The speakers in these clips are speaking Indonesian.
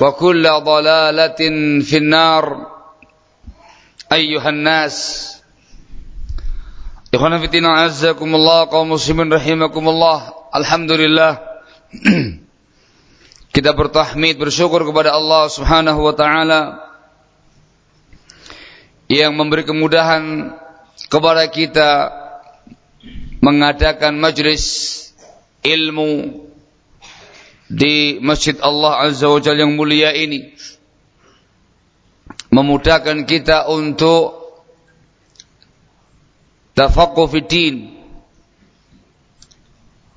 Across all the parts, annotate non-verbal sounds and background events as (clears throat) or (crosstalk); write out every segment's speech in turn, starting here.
وكل ضلالة في النار أيها الناس Ikhwan fitina azzakumullah kaum muslimin rahimakumullah Alhamdulillah Kita bertahmid bersyukur kepada Allah Subhanahu wa taala yang memberi kemudahan kepada kita mengadakan majlis ilmu di Masjid Allah Azza wa Jalla yang mulia ini. Memudahkan kita untuk tafaqquh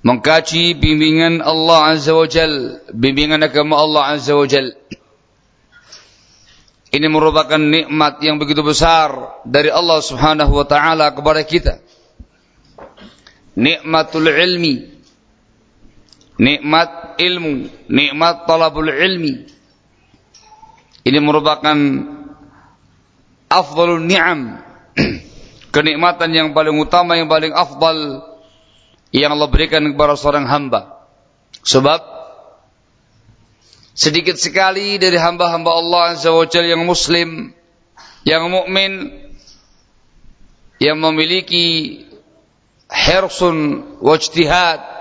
mengkaji bimbingan Allah Azza wa Jal bimbingan agama Allah Azza wa Jal. Ini merupakan nikmat yang begitu besar dari Allah Subhanahu wa taala kepada kita. Nikmatul ilmi nikmat ilmu nikmat talabul ilmi ini merupakan afdalul ni'am (clears throat) kenikmatan yang paling utama yang paling afdal yang Allah berikan kepada seorang hamba. Sebab sedikit sekali dari hamba-hamba Allah Azza wa Jalla yang muslim, yang mukmin yang memiliki hirsun wajtihad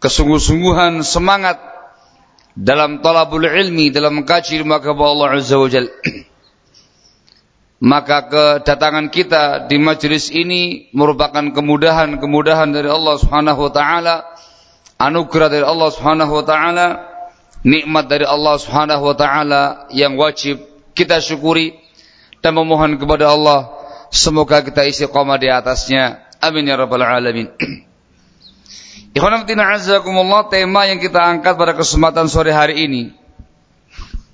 kesungguh-sungguhan semangat dalam talabul ilmi dalam mengkaji agama Allah Azza wa Jalla (clears throat) maka kedatangan kita di majelis ini merupakan kemudahan-kemudahan dari Allah Subhanahu wa taala, anugerah dari Allah Subhanahu wa taala, nikmat dari Allah Subhanahu wa taala yang wajib kita syukuri dan memohon kepada Allah semoga kita istiqamah di atasnya. Amin ya rabbal alamin. (clears throat) Ikhwan azakumullah tema yang kita angkat pada kesempatan sore hari ini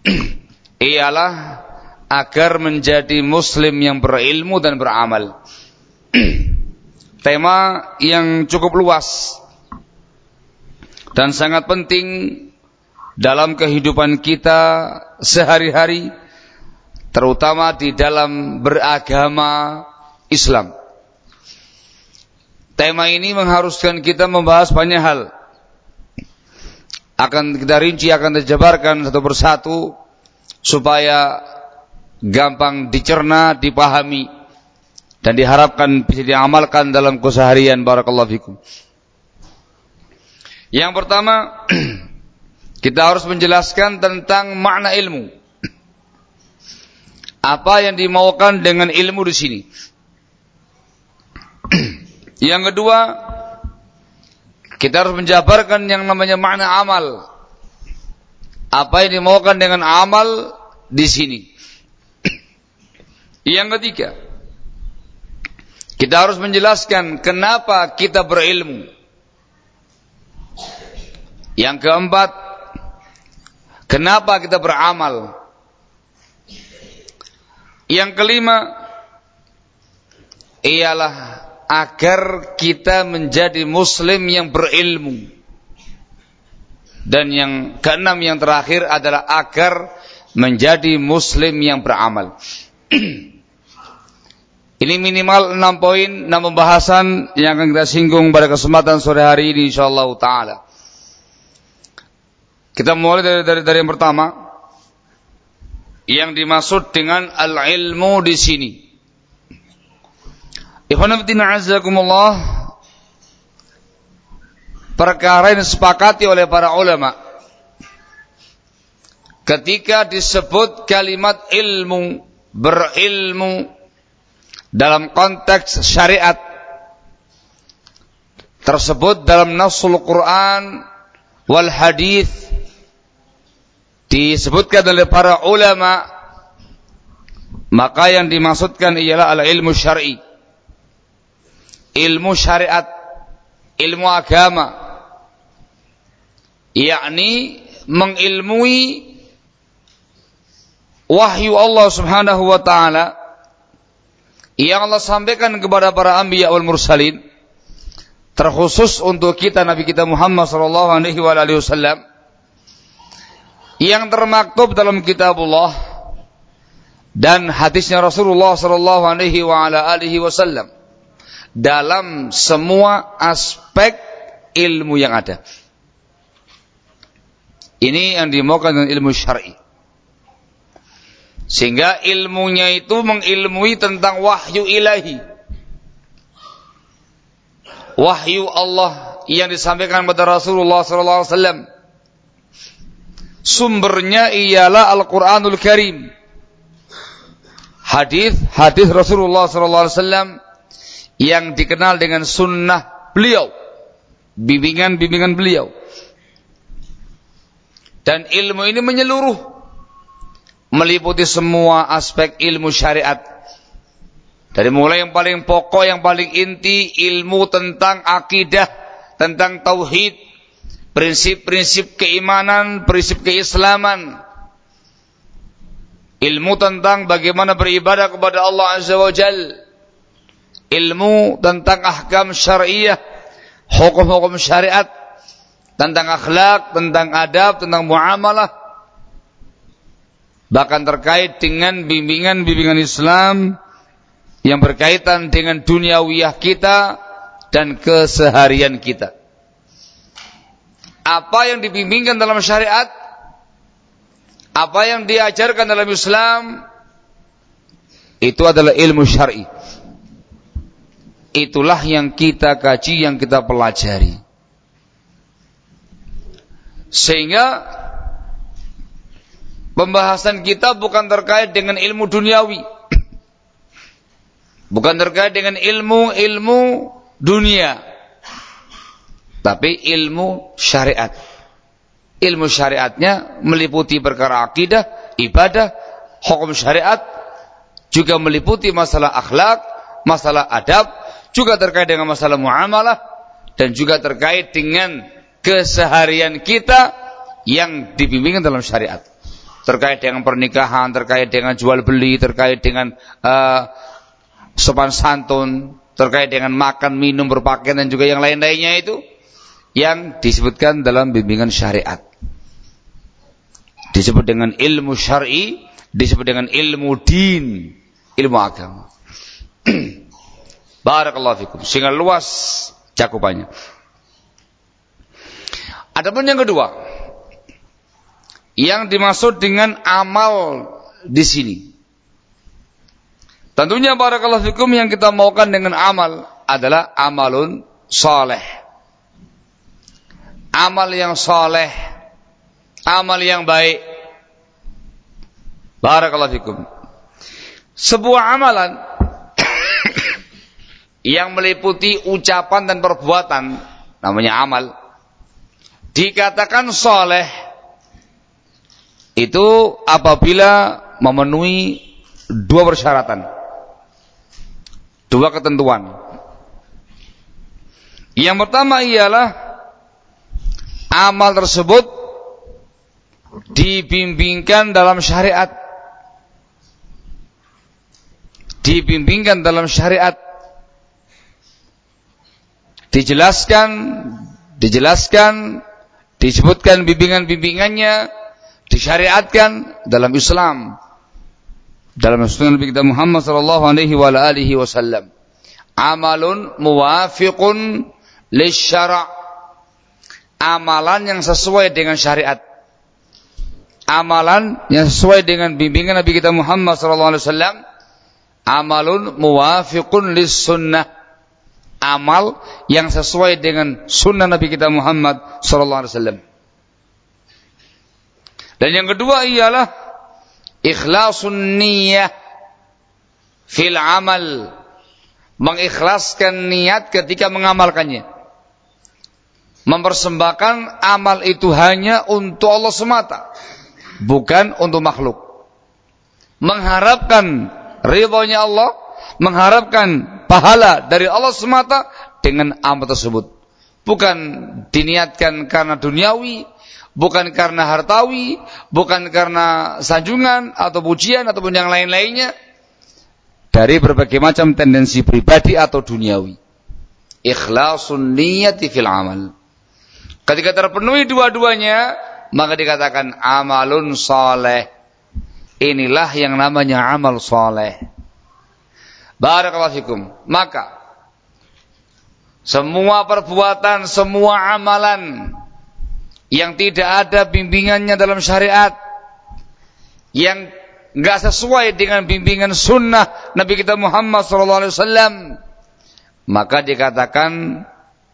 (clears throat) ialah agar menjadi muslim yang berilmu dan beramal. (clears throat) Tema yang cukup luas dan sangat penting dalam kehidupan kita sehari-hari terutama di dalam beragama Islam. Tema ini mengharuskan kita membahas banyak hal. Akan kita rinci, akan terjabarkan satu persatu supaya gampang dicerna, dipahami dan diharapkan bisa diamalkan dalam keseharian barakallahu fikum. Yang pertama, (clears throat) kita harus menjelaskan tentang makna ilmu. Apa yang dimaukan dengan ilmu di sini? (clears throat) Yang kedua, kita harus menjabarkan yang namanya makna amal. Apa yang dimaukan dengan amal di sini? (clears throat) Yang ketiga, kita harus menjelaskan kenapa kita berilmu. Yang keempat, kenapa kita beramal. Yang kelima, ialah agar kita menjadi muslim yang berilmu. Dan yang keenam yang terakhir adalah agar menjadi muslim yang beramal. (clears throat) Ini minimal enam poin, enam pembahasan yang akan kita singgung pada kesempatan sore hari ini insyaallah taala. Kita mulai dari, dari, dari yang pertama. Yang dimaksud dengan al-ilmu di sini. Ikhwanafitina azakumullah. Perkara yang disepakati oleh para ulama. Ketika disebut kalimat ilmu, berilmu dalam konteks syariat tersebut dalam nasul Quran wal hadis disebutkan oleh para ulama maka yang dimaksudkan ialah al ilmu syar'i ilmu syariat. Ilmu agama. Yakni mengilmui wahyu Allah Subhanahu wa taala yang Allah sampaikan kepada para anbiya wal mursalin terkhusus untuk kita Nabi kita Muhammad sallallahu alaihi wasallam yang termaktub dalam kitabullah dan hadisnya Rasulullah sallallahu alaihi wasallam dalam semua aspek ilmu yang ada. Ini yang dimaukan dengan ilmu syar'i. Sehingga ilmunya itu mengilmui tentang wahyu ilahi. Wahyu Allah yang disampaikan kepada Rasulullah wasallam sumbernya ialah Al-Qur'anul Karim. Hadis hadis Rasulullah wasallam yang dikenal dengan sunnah beliau, bimbingan-bimbingan beliau. Dan ilmu ini menyeluruh meliputi semua aspek ilmu syariat. Dari mulai yang paling pokok, yang paling inti, ilmu tentang akidah, tentang tauhid, prinsip-prinsip keimanan, prinsip keislaman, ilmu tentang bagaimana beribadah kepada Allah Azza wa Jal, ilmu tentang ahkam syariah, hukum-hukum syariat, tentang akhlak, tentang adab, tentang muamalah, bahkan terkait dengan bimbingan-bimbingan Islam yang berkaitan dengan duniawiyah kita dan keseharian kita apa yang dibimbingkan dalam syariat, apa yang diajarkan dalam Islam, itu adalah ilmu syar'i. Itulah yang kita kaji, yang kita pelajari. Sehingga pembahasan kita bukan terkait dengan ilmu duniawi. (clears throat) Bukan terkait dengan ilmu-ilmu dunia tapi ilmu syariat. Ilmu syariatnya meliputi perkara akidah, ibadah, hukum syariat, juga meliputi masalah akhlak, masalah adab, juga terkait dengan masalah muamalah, dan juga terkait dengan keseharian kita yang dibimbingkan dalam syariat. Terkait dengan pernikahan, terkait dengan jual beli, terkait dengan uh, sopan santun, terkait dengan makan, minum, berpakaian dan juga yang lain-lainnya itu yang disebutkan dalam bimbingan syariat. Disebut dengan ilmu syar'i, disebut dengan ilmu din, ilmu agama. (clears throat) Barakallahu fikum. Sehingga luas cakupannya. Adapun yang kedua, yang dimaksud dengan amal di sini. Tentunya barakallahu fikum yang kita maukan dengan amal adalah amalun saleh amal yang soleh, amal yang baik. Barakallahu fikum. Sebuah amalan yang meliputi ucapan dan perbuatan, namanya amal, dikatakan soleh, itu apabila memenuhi dua persyaratan. Dua ketentuan. Yang pertama ialah amal tersebut dibimbingkan dalam syariat. Dibimbingkan dalam syariat. Dijelaskan, dijelaskan, disebutkan bimbingan-bimbingannya, disyariatkan dalam Islam dalam sunnah Nabi kita Muhammad sallallahu alaihi wa alihi wasallam. Amalun muwafiqun lisyara' amalan yang sesuai dengan syariat. Amalan yang sesuai dengan bimbingan Nabi kita Muhammad sallallahu alaihi wasallam. Amalun muwafiqun lis sunnah. Amal yang sesuai dengan sunnah Nabi kita Muhammad sallallahu alaihi wasallam. Dan yang kedua ialah ikhlasun niyah fil amal. Mengikhlaskan niat ketika mengamalkannya. Mempersembahkan amal itu hanya untuk Allah semata bukan untuk makhluk. Mengharapkan ridhonya Allah mengharapkan pahala dari Allah semata dengan amal tersebut bukan diniatkan karena duniawi bukan karena hartawi, bukan karena sanjungan atau pujian ataupun yang lain-lainnya dari berbagai macam tendensi pribadi atau duniawi. Ikhlasun niyati fil amal. Ketika terpenuhi dua-duanya, maka dikatakan amalun soleh. Inilah yang namanya amal soleh. Barakallahu. Maka semua perbuatan, semua amalan yang tidak ada bimbingannya dalam syariat yang nggak sesuai dengan bimbingan sunnah Nabi kita Muhammad SAW maka dikatakan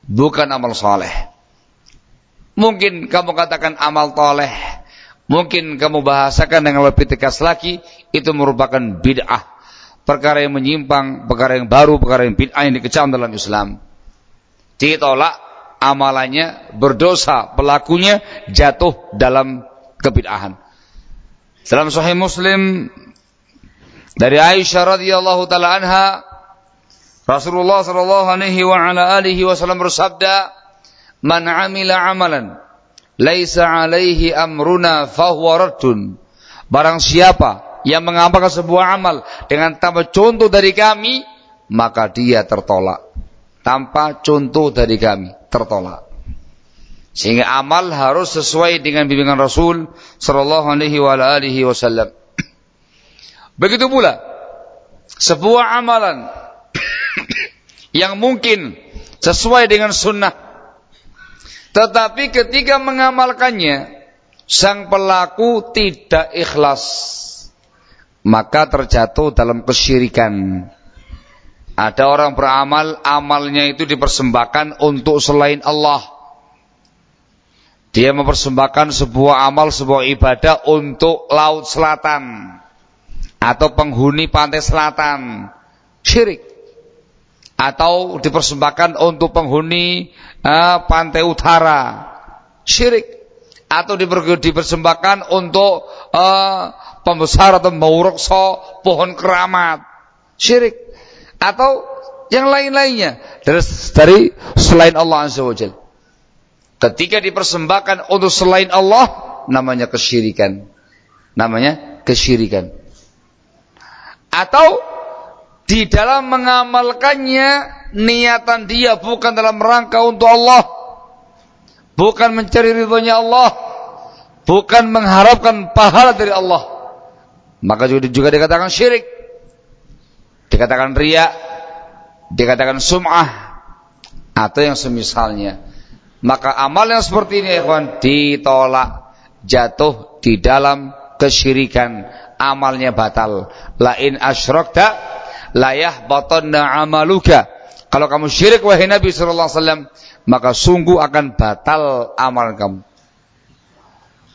bukan amal soleh mungkin kamu katakan amal toleh mungkin kamu bahasakan dengan lebih tegas lagi itu merupakan bid'ah perkara yang menyimpang perkara yang baru perkara yang bid'ah yang dikecam dalam Islam ditolak amalannya berdosa, pelakunya jatuh dalam kebid'ahan. Dalam Sahih Muslim dari Aisyah radhiyallahu taala anha Rasulullah sallallahu alaihi wa ala alihi wasallam bersabda, "Man 'amila 'amalan laisa 'alaihi amruna fahuwa raddun." Barang siapa yang mengamalkan sebuah amal dengan tanpa contoh dari kami, maka dia tertolak. Tanpa contoh dari kami tertolak. Sehingga amal harus sesuai dengan bimbingan Rasul sallallahu alaihi wasallam. (clears throat) Begitu pula sebuah amalan (clears throat) yang mungkin sesuai dengan sunnah tetapi ketika mengamalkannya sang pelaku tidak ikhlas maka terjatuh dalam kesyirikan ada orang beramal, amalnya itu dipersembahkan untuk selain Allah. Dia mempersembahkan sebuah amal, sebuah ibadah untuk laut selatan atau penghuni pantai selatan. Syirik. Atau dipersembahkan untuk penghuni uh, pantai utara. Syirik. Atau dipersembahkan untuk uh, pembesar atau maurokso pohon keramat. Syirik atau yang lain-lainnya dari, dari selain Allah Azza wa Jal. Ketika dipersembahkan untuk selain Allah, namanya kesyirikan. Namanya kesyirikan. Atau di dalam mengamalkannya niatan dia bukan dalam rangka untuk Allah, bukan mencari ridhonya Allah, bukan mengharapkan pahala dari Allah. Maka juga, juga dikatakan syirik dikatakan ria, dikatakan sum'ah atau yang semisalnya. Maka amal yang seperti ini ikhwan ditolak, jatuh di dalam kesyirikan, amalnya batal. Lain asyrakta layah batanna amaluka. Kalau kamu syirik wahai Nabi sallallahu alaihi wasallam, maka sungguh akan batal amal kamu.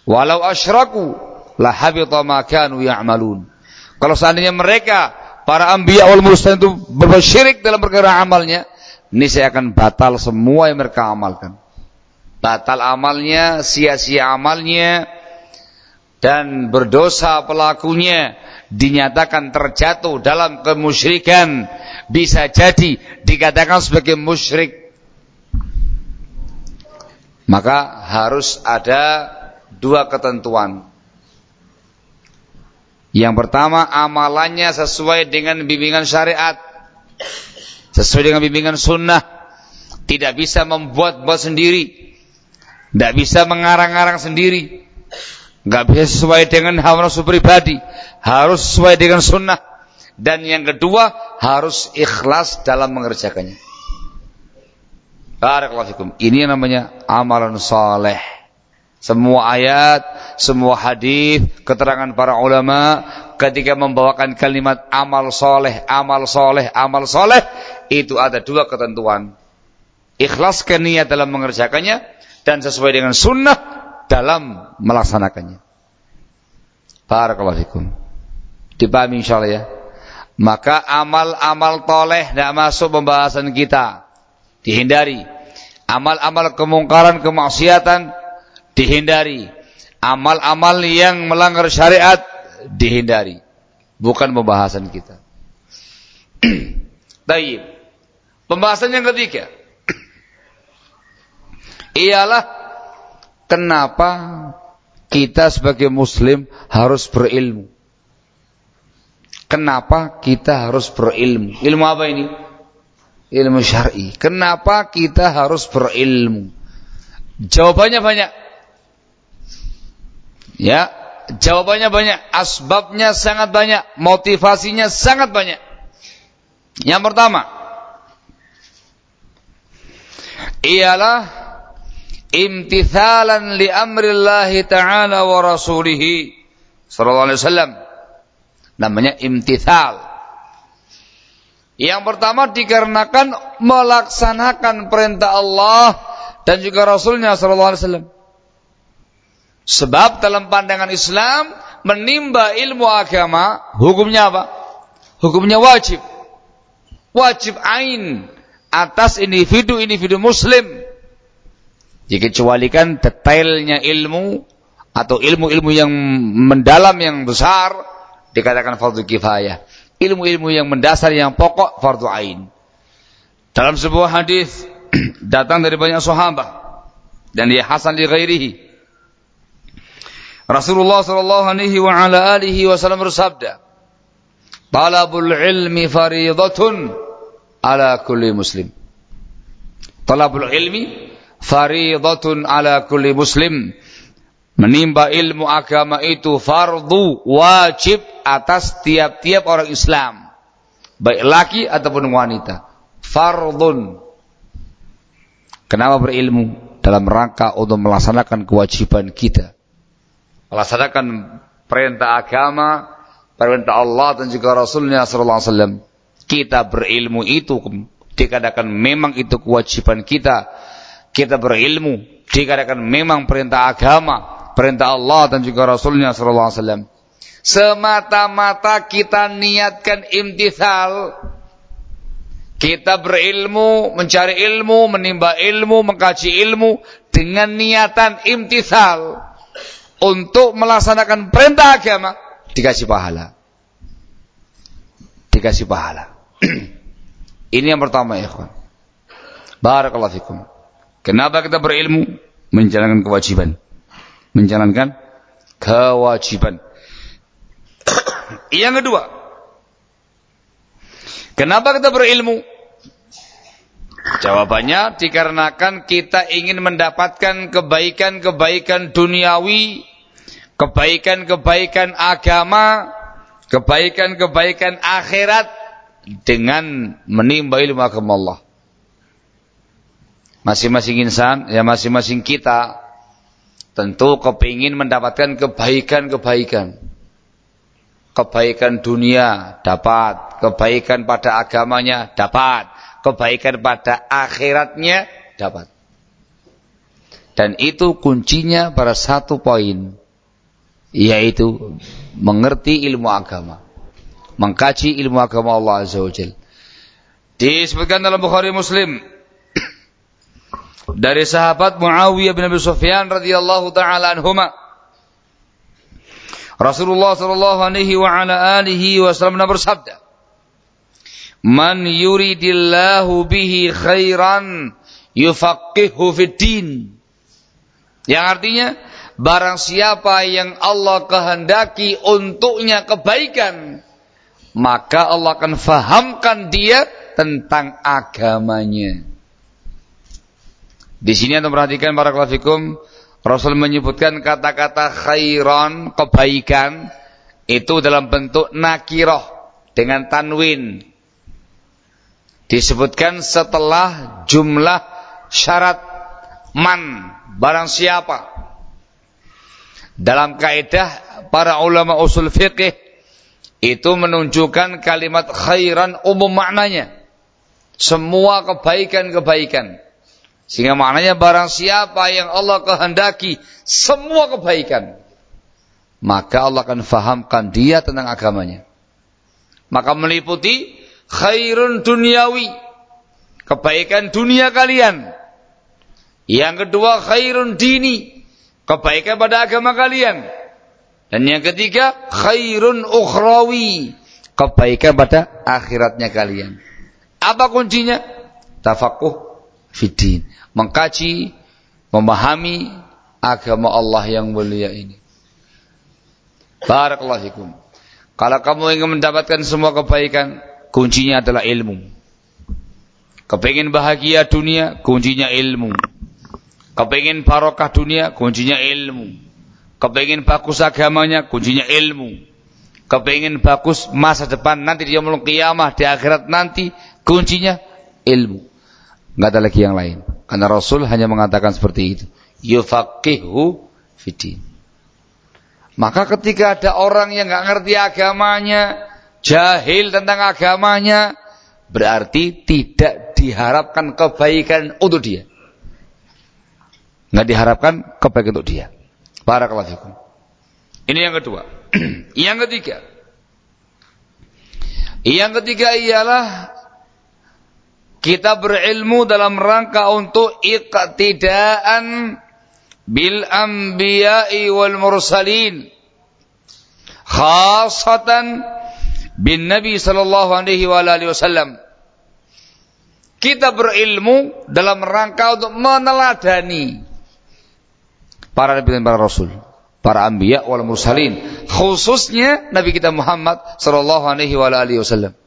Walau asyraku la habita ma kanu ya'malun. Kalau seandainya mereka para ambiya wal mursalin itu berbuat dalam perkara amalnya, ini saya akan batal semua yang mereka amalkan. Batal amalnya, sia-sia amalnya, dan berdosa pelakunya dinyatakan terjatuh dalam kemusyrikan. Bisa jadi dikatakan sebagai musyrik. Maka harus ada dua ketentuan. Yang pertama amalannya sesuai dengan bimbingan syariat. Sesuai dengan bimbingan sunnah. Tidak bisa membuat-buat sendiri. Tidak bisa mengarang-arang sendiri nggak bisa sesuai dengan hawa nafsu pribadi, harus sesuai dengan sunnah. Dan yang kedua, harus ikhlas dalam mengerjakannya. Barakallahu. Ini namanya amalan saleh. Semua ayat, semua hadis, keterangan para ulama ketika membawakan kalimat amal soleh, amal soleh, amal soleh, itu ada dua ketentuan. Ikhlaskan niat dalam mengerjakannya dan sesuai dengan sunnah dalam melaksanakannya. Barakallahu fikum. Dipahami insyaallah ya. Maka amal-amal toleh tidak masuk pembahasan kita. Dihindari. Amal-amal kemungkaran, kemaksiatan dihindari. Amal-amal yang melanggar syariat dihindari. Bukan pembahasan kita. (clears throat) Baik. Pembahasan yang ketiga. (clears throat) Ialah Kenapa kita sebagai muslim harus berilmu? Kenapa kita harus berilmu? Ilmu apa ini? Ilmu syar'i. Kenapa kita harus berilmu? Jawabannya banyak. Ya, jawabannya banyak. Asbabnya sangat banyak. Motivasinya sangat banyak. Yang pertama, ialah imtithalan li amrillah ta'ala wa rasulih sallallahu alaihi wasallam. Namanya imtithal. Yang pertama dikarenakan melaksanakan perintah Allah dan juga Rasulnya sallallahu alaihi wasallam. Sebab dalam pandangan Islam menimba ilmu agama hukumnya apa? Hukumnya wajib. Wajib ain atas individu-individu muslim Dikecualikan detailnya ilmu atau ilmu-ilmu yang mendalam yang besar dikatakan fardu kifayah. Ilmu-ilmu yang mendasar yang pokok fardu ain. Dalam sebuah hadis (clears throat) datang dari banyak sahabat dan dia hasan li ghairihi. Rasulullah sallallahu alaihi wa ala alihi wasallam bersabda, "Talabul ilmi fariidatun ala kulli muslim." Talabul ilmi faridatun ala kulli muslim. Menimba ilmu agama itu fardu wajib atas tiap-tiap orang Islam. Baik laki ataupun wanita. Fardun. Kenapa berilmu? Dalam rangka untuk melaksanakan kewajiban kita. Melaksanakan perintah agama, perintah Allah dan juga Rasulnya sallallahu alaihi wasallam. Kita berilmu itu dikatakan memang itu kewajiban kita kita berilmu dikarenakan memang perintah agama, perintah Allah dan juga Rasulnya Sallallahu Alaihi Wasallam. Semata-mata kita niatkan imtithal, kita berilmu, mencari ilmu, menimba ilmu, mengkaji ilmu dengan niatan imtithal untuk melaksanakan perintah agama dikasih pahala. Dikasih pahala. (clears throat) Ini yang pertama kawan. Barakallahu fikum. Kenapa kita berilmu? Menjalankan kewajiban. Menjalankan kewajiban. Yang kedua, kenapa kita berilmu? Jawabannya dikarenakan kita ingin mendapatkan kebaikan-kebaikan duniawi, kebaikan-kebaikan agama, kebaikan-kebaikan akhirat dengan menimba ilmu agama Allah. Masing-masing insan, ya masing-masing kita tentu kepingin mendapatkan kebaikan-kebaikan. Kebaikan dunia dapat, kebaikan pada agamanya dapat, kebaikan pada akhiratnya dapat. Dan itu kuncinya pada satu poin, yaitu mengerti ilmu agama. Mengkaji ilmu agama Allah Azza wa. Disebutkan dalam Bukhari Muslim, dari sahabat Muawiyah bin Abi Sufyan radhiyallahu taala anhuma Rasulullah sallallahu alaihi wa ala alihi wasallam bersabda, "Man yuridillahu bihi khairan yufaqihu fid din." Yang artinya, barang siapa yang Allah kehendaki untuknya kebaikan, maka Allah akan fahamkan dia tentang agamanya. Di sini Anda perhatikan para klafikum, Rasul menyebutkan kata-kata khairan, kebaikan, itu dalam bentuk nakiroh dengan tanwin. Disebutkan setelah jumlah syarat man, barang siapa. Dalam kaidah para ulama usul fiqih itu menunjukkan kalimat khairan umum maknanya. Semua kebaikan-kebaikan. Sehingga maknanya barang siapa yang Allah kehendaki semua kebaikan. Maka Allah akan fahamkan dia tentang agamanya. Maka meliputi khairun duniawi. Kebaikan dunia kalian. Yang kedua khairun dini. Kebaikan pada agama kalian. Dan yang ketiga khairun ukhrawi. Kebaikan pada akhiratnya kalian. Apa kuncinya? Tafakuh fiddin. Mengkaji, memahami agama Allah yang mulia ini. Barakallahu fikum. Kalau kamu ingin mendapatkan semua kebaikan, kuncinya adalah ilmu. Kepingin bahagia dunia, kuncinya ilmu. Kepingin barokah dunia, kuncinya ilmu. Kepingin bagus agamanya, kuncinya ilmu. Kepingin bagus masa depan nanti di yaumul kiamah di akhirat nanti, kuncinya ilmu nggak ada lagi yang lain. Karena Rasul hanya mengatakan seperti itu. Yufaqihu fiddin. Maka ketika ada orang yang nggak ngerti agamanya, jahil tentang agamanya, berarti tidak diharapkan kebaikan untuk dia. Nggak diharapkan kebaikan untuk dia. Barakallahu fikum. Ini yang kedua. (clears throat) yang ketiga. Yang ketiga ialah kita berilmu dalam rangka untuk iqtidaan bil anbiya'i wal mursalin. Khasatan bin Nabi sallallahu alaihi wa alihi wasallam. Kita berilmu dalam rangka untuk meneladani para nabi dan para rasul, para anbiya wal mursalin, khususnya Nabi kita Muhammad sallallahu alaihi wa alihi wasallam.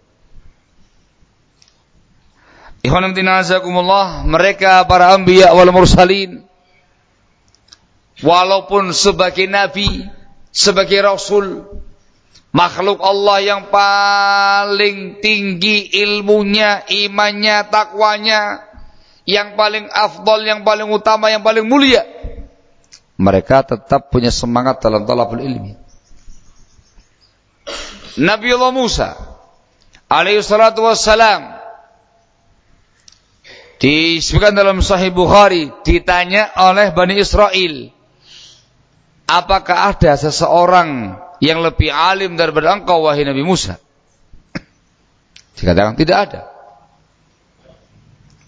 Ikhwan azakumullah, mereka para anbiya wal mursalin walaupun sebagai nabi, sebagai rasul, makhluk Allah yang paling tinggi ilmunya, imannya, takwanya, yang paling afdol, yang paling utama, yang paling mulia. Mereka tetap punya semangat dalam talabul ilmi. Nabi Allah Musa alaihi salatu wassalam Disebutkan dalam Sahih Bukhari, ditanya oleh Bani Israel, apakah ada seseorang yang lebih alim daripada engkau wahai Nabi Musa? (clears throat) Dikatakan tidak ada.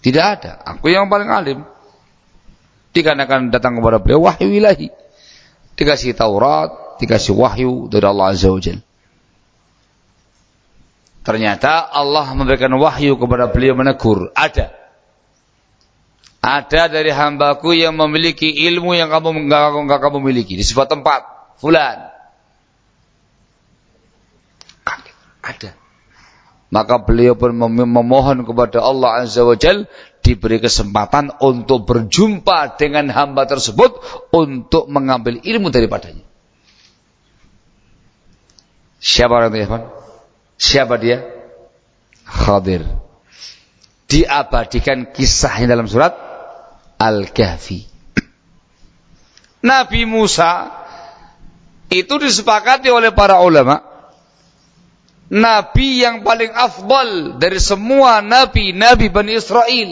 Tidak ada. Aku yang paling alim. Dikarenakan datang kepada beliau wahyu ilahi. Dikasih Taurat, dikasih wahyu dari Allah Azza wa Jalla. Ternyata Allah memberikan wahyu kepada beliau menegur. Ada. Ada dari hambaku yang memiliki ilmu yang kamu enggak, enggak kamu miliki di sebuah tempat. Fulan. Ada. Maka beliau pun memohon kepada Allah Azza wa Jal diberi kesempatan untuk berjumpa dengan hamba tersebut untuk mengambil ilmu daripadanya. Siapa orang itu Siapa dia? Khadir. Diabadikan kisahnya dalam surat Al-Kahfi. Nabi Musa itu disepakati oleh para ulama nabi yang paling afdal dari semua nabi-nabi Bani Israel.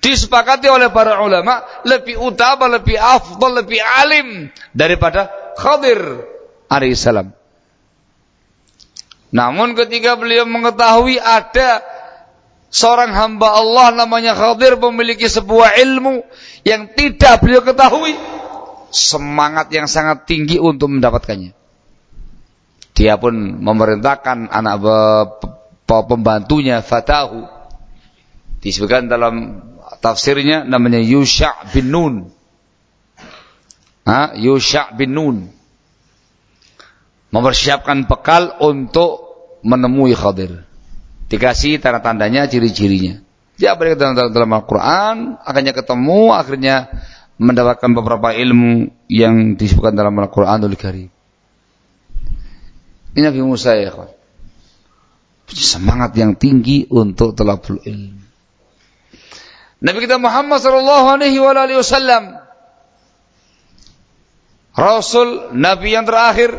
Disepakati oleh para ulama lebih utama, lebih afdal, lebih alim daripada Khadir alaihissalam. Namun ketika beliau mengetahui ada Seorang hamba Allah namanya Khadir memiliki sebuah ilmu yang tidak beliau ketahui. semangat yang sangat tinggi untuk mendapatkannya. Dia pun memerintahkan anak pembantunya Fatahu. Disebutkan dalam tafsirnya namanya Yusha bin Nun. Ha? Yusha bin Nun. Mempersiapkan bekal untuk menemui Khadir. Dikasih tanda-tandanya, ciri-cirinya. Dia balik dalam, dalam, dalam Al-Quran, akhirnya ketemu, akhirnya mendapatkan beberapa ilmu yang disebutkan dalam Al-Quranul Karim. Ini Nabi Musa ya kawan. Semangat yang tinggi untuk telabul ilmu. Nabi kita Muhammad sallallahu alaihi wasallam Rasul Nabi yang terakhir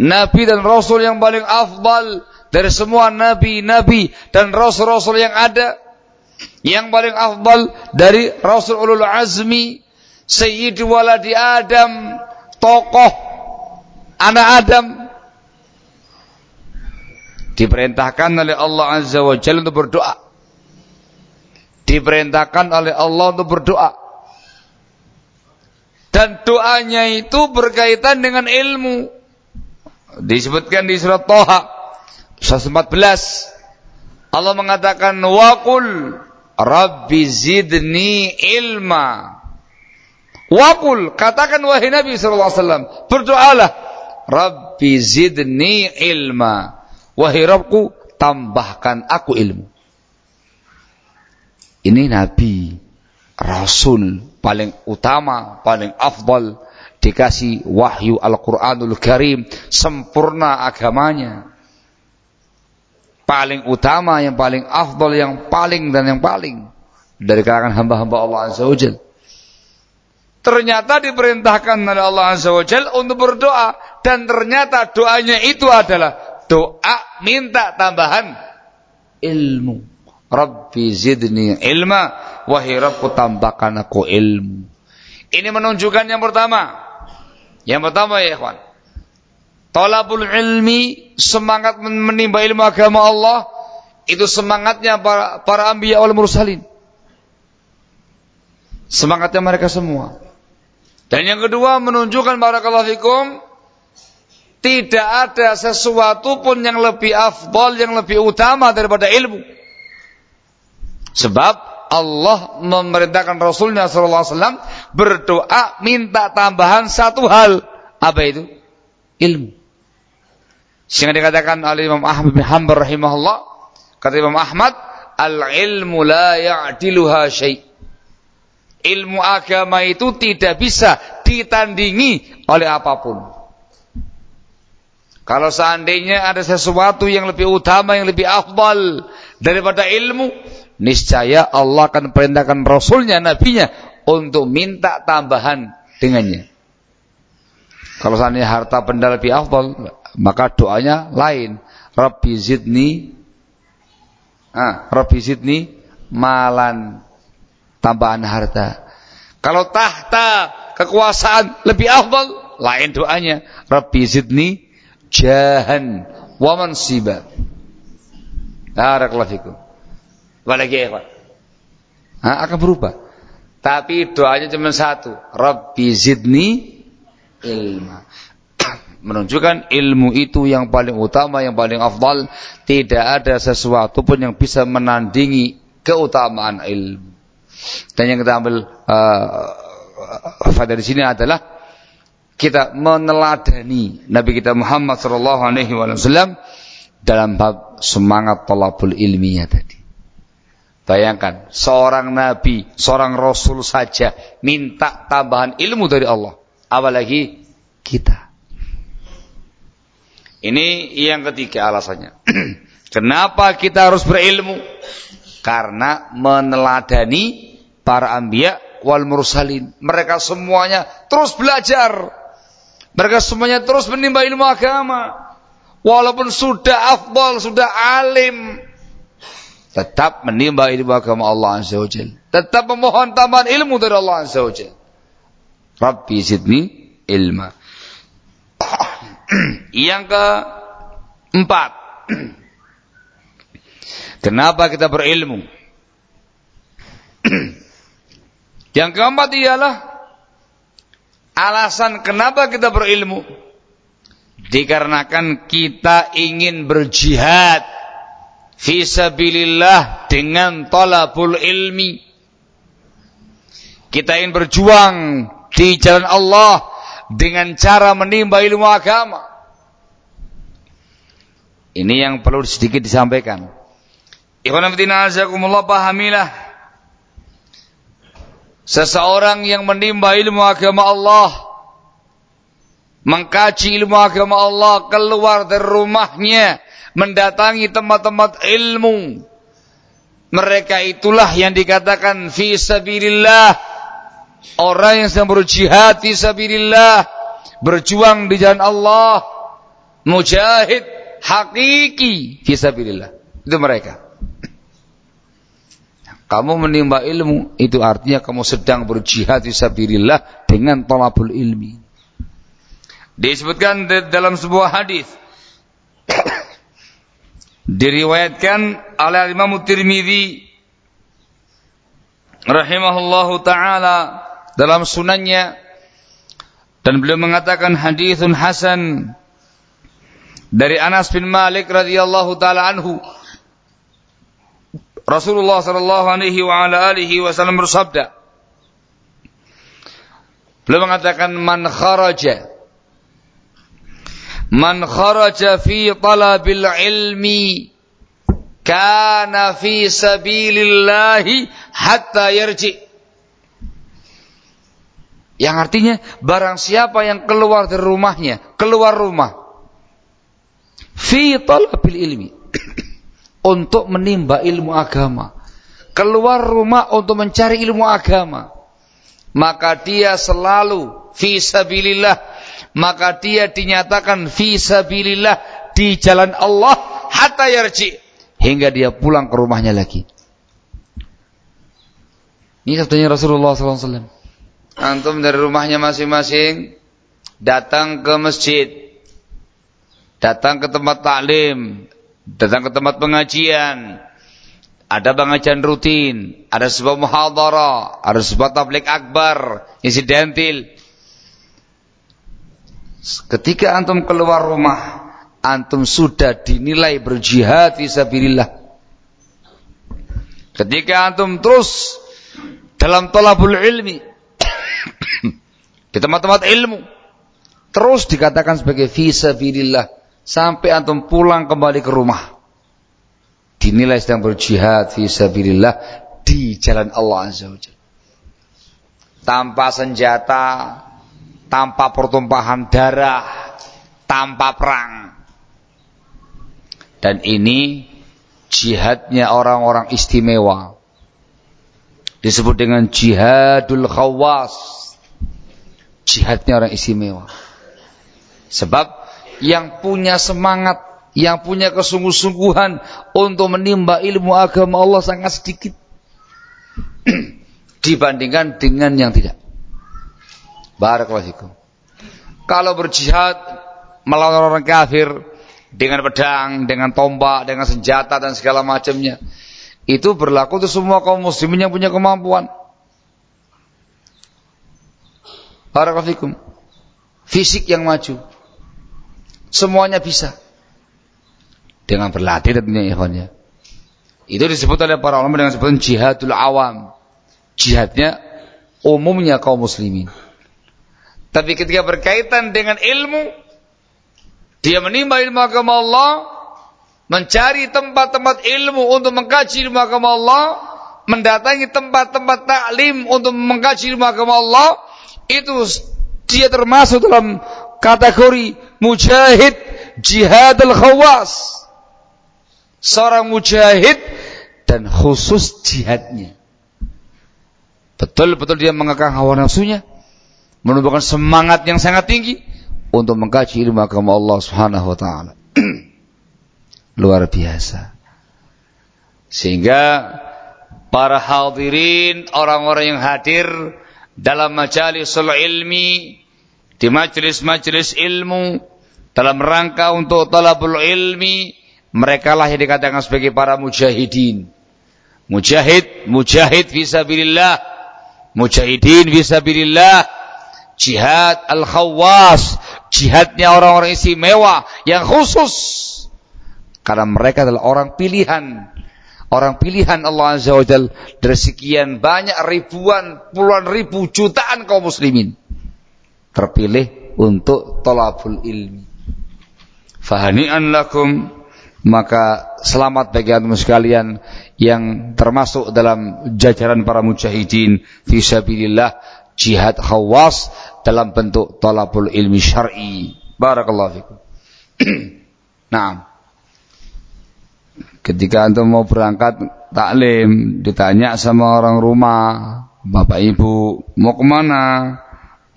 Nabi dan Rasul yang paling afdal dari semua Nabi-Nabi dan Rasul-Rasul yang ada yang paling afdal dari Rasul Ulul Azmi Sayyid Waladi Adam tokoh anak Adam diperintahkan oleh Allah Azza wa Jalla untuk berdoa. Diperintahkan oleh Allah untuk berdoa. Dan doanya itu berkaitan dengan ilmu. Disebutkan di surat Toha 114. Allah mengatakan waqul rabbi zidni ilma. Waqul katakan wahai Nabi sallallahu alaihi wasallam, berdoalah Rabbi zidni ilma. Wahai Rabbku, tambahkan aku ilmu. Ini Nabi, Rasul paling utama, paling afdal, dikasih wahyu Al-Quranul Karim, sempurna agamanya. Paling utama, yang paling afdal, yang paling dan yang paling. Dari kalangan hamba-hamba Allah Azza wa Jalla ternyata diperintahkan oleh Allah Azza wa Jal untuk berdoa dan ternyata doanya itu adalah doa minta tambahan ilmu. Rabbi zidni ilma wahai Rabbku tambahkan aku ilmu. Ini menunjukkan yang pertama. Yang pertama ya ikhwan. Talabul ilmi semangat menimba ilmu agama Allah itu semangatnya para para anbiya wal mursalin. Semangatnya mereka semua. Dan yang kedua menunjukkan barakallahu fikum tidak ada sesuatu pun yang lebih afdal, yang lebih utama daripada ilmu. Sebab Allah memerintahkan Rasulnya SAW berdoa minta tambahan satu hal. Apa itu? Ilmu. Sehingga dikatakan oleh Imam Ahmad bin Hanbal rahimahullah. Kata Imam Ahmad, Al-ilmu la ya'diluha syait ilmu agama itu tidak bisa ditandingi oleh apa pun. Kalau seandainya ada sesuatu yang lebih utama, yang lebih afdal daripada ilmu, niscaya Allah akan perintahkan Rasulnya, Nabinya untuk minta tambahan dengannya. Kalau seandainya harta benda lebih afdal, maka doanya lain. Rabbi zidni, ah, Rabbi zidni malan tambahan harta. Kalau tahta kekuasaan lebih afdal, lain doanya. Rabbi zidni jahan wa mansiba. Barakallahu fikum. Walagi Pak. Ha, akan berubah. Tapi doanya cuma satu. Rabbi zidni ilma. Menunjukkan ilmu itu yang paling utama, yang paling afdal. Tidak ada sesuatu pun yang bisa menandingi keutamaan ilmu. Dan yang kita ambil uh, di sini adalah kita meneladani Nabi kita Muhammad sallallahu alaihi wasallam dalam bab semangat talabul ilmiah tadi. Bayangkan, seorang nabi, seorang rasul saja minta tambahan ilmu dari Allah, apalagi kita. Ini yang ketiga alasannya. (clears throat) Kenapa kita harus berilmu? Karena meneladani para anbiya wal mursalin. Mereka semuanya terus belajar. Mereka semuanya terus menimba ilmu agama. Walaupun sudah afdal, sudah alim. Tetap menimba ilmu agama Allah Azza wa Tetap memohon tambahan ilmu dari Allah Azza wa Rabbi zidni ilma. (clears throat) (clears throat) Yang keempat. (clears throat) Kenapa kita berilmu? (clears throat) Yang keempat ialah Alasan kenapa kita berilmu? Dikarenakan kita ingin berjihad fisabilillah dengan talabul ilmi. Kita ingin berjuang di jalan Allah dengan cara menimba ilmu agama. Ini yang perlu sedikit disampaikan. Ikhwan azakumullah pahamilah. Seseorang yang menimba ilmu agama Allah, mengkaji ilmu agama Allah, keluar dari rumahnya, mendatangi tempat-tempat ilmu. Mereka itulah yang dikatakan fi sabilillah. Orang yang sedang berjihad fi sabilillah, berjuang di jalan Allah, mujahid hakiki fisabilillah. Itu mereka. Kamu menimba ilmu, itu artinya kamu sedang berjihad fisabilillah dengan tolabul ilmi. Disebutkan dalam sebuah hadis (coughs) diriwayatkan oleh Imam Tirmizi rahimahullahu taala dalam sunannya dan beliau mengatakan hadisun hasan dari Anas bin Malik radhiyallahu taala anhu. Rasulullah sallallahu alaihi wa ala alihi wasallam bersabda Beliau mengatakan man kharaja man kharaja fi talabil ilmi kana fi sabilillahi hatta yarji yang artinya barang siapa yang keluar dari rumahnya, keluar rumah fi talabil ilmi (clears throat) untuk menimba ilmu agama keluar rumah untuk mencari ilmu agama maka dia selalu fi sabilillah maka dia dinyatakan fi sabilillah di jalan Allah hatta yarji hingga dia pulang ke rumahnya lagi. Ini sabdanya Rasulullah SAW antum dari rumahnya masing-masing datang ke masjid datang ke tempat taklim, datang ke tempat pengajian, ada pengajian rutin, ada sebuah muhadara, ada sebuah tablik akbar, insidentil. Ketika antum keluar rumah, antum sudah dinilai berjihad fisabilillah. Ketika antum terus dalam tolabul ilmi, di tempat-tempat ilmu, terus dikatakan sebagai fisabilillah sampai antum pulang kembali ke rumah. Dinilai sedang berjihad fi sabilillah di jalan Allah Azza wa Tanpa senjata, tanpa pertumpahan darah, tanpa perang. Dan ini jihadnya orang-orang istimewa. Disebut dengan jihadul khawas. Jihadnya orang istimewa. Sebab yang punya semangat, yang punya kesungguh-sungguhan untuk menimba ilmu agama Allah sangat sedikit (clears throat) dibandingkan dengan yang tidak. Barakallahu Kalau berjihad melawan orang kafir dengan pedang, dengan tombak, dengan senjata dan segala macamnya, itu berlaku untuk semua kaum muslimin yang punya kemampuan. Barakallahu Fisik yang maju. Semuanya bisa. Dengan berlatih tentunya ikhwannya. Itu disebut oleh para ulama dengan sebutan jihadul awam. Jihadnya umumnya kaum muslimin. Tapi ketika berkaitan dengan ilmu, dia menimba ilmu agama Allah, mencari tempat-tempat ilmu untuk mengkaji ilmu agama Allah, mendatangi tempat-tempat taklim untuk mengkaji ilmu agama Allah, itu dia termasuk dalam kategori mujahid jihad al-khawas. Seorang mujahid dan khusus jihadnya. Betul-betul dia mengekang hawa nafsunya, menumbuhkan semangat yang sangat tinggi untuk mengkaji ilmu agama Allah Subhanahu wa taala. (clears throat) Luar biasa. Sehingga para hadirin, orang-orang yang hadir dalam majalisul ilmi di majelis-majelis ilmu dalam rangka untuk talabul ilmi mereka lah yang dikatakan sebagai para mujahidin mujahid mujahid fisabilillah mujahidin fisabilillah jihad al-khawas, jihadnya orang-orang istimewa yang khusus. Karena mereka adalah orang pilihan. Orang pilihan Allah Azza wa Jal dari sekian banyak ribuan, puluhan ribu, jutaan kaum muslimin. Terpilih untuk tolabul ilmi. Fahani'an lakum maka selamat bagi antum sekalian yang termasuk dalam jajaran para mujahidin fi sabilillah jihad khawas dalam bentuk talabul ilmi syar'i. Barakallahu fikum. (clears throat) nah, ketika antum mau berangkat taklim ditanya sama orang rumah, bapak ibu mau ke mana?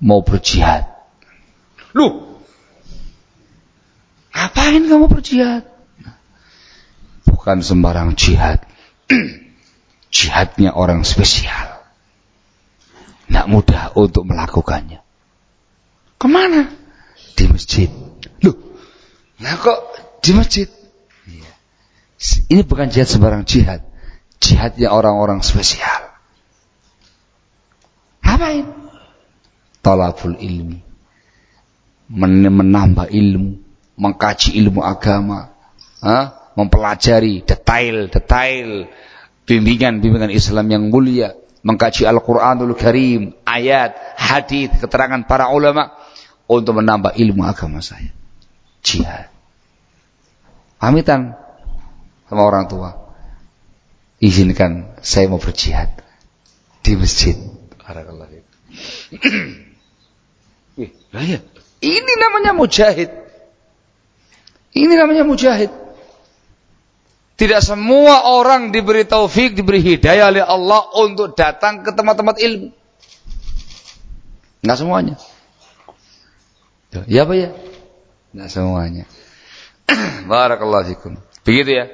Mau berjihad. Lu, ngapain kamu berjihad? Bukan sembarang jihad. (clears throat) Jihadnya orang spesial. Tidak mudah untuk melakukannya. Ke mana? Di masjid. Loh, nah kok di masjid? Ini bukan jihad sembarang jihad. Jihadnya orang-orang spesial. Ngapain? Talabul ilmi. Menambah ilmu. Mengkaji ilmu agama. Hah? Mempelajari detail-detail bimbingan-bimbingan Islam yang mulia, mengkaji Al-Qur'anul Karim, ayat, hadis, keterangan para ulama untuk menambah ilmu agama saya. Jihad. Pamitan sama orang tua. Izinkan saya mau berjihad di masjid. (clears throat) ya. Ini namanya mujahid. Ini namanya mujahid. Tidak semua orang diberi taufik, diberi hidayah oleh Allah untuk datang ke tempat-tempat ilmu. Enggak semuanya. Ya apa ya? Enggak semuanya. (clears throat) Barakallahu fikum. Begitu ya.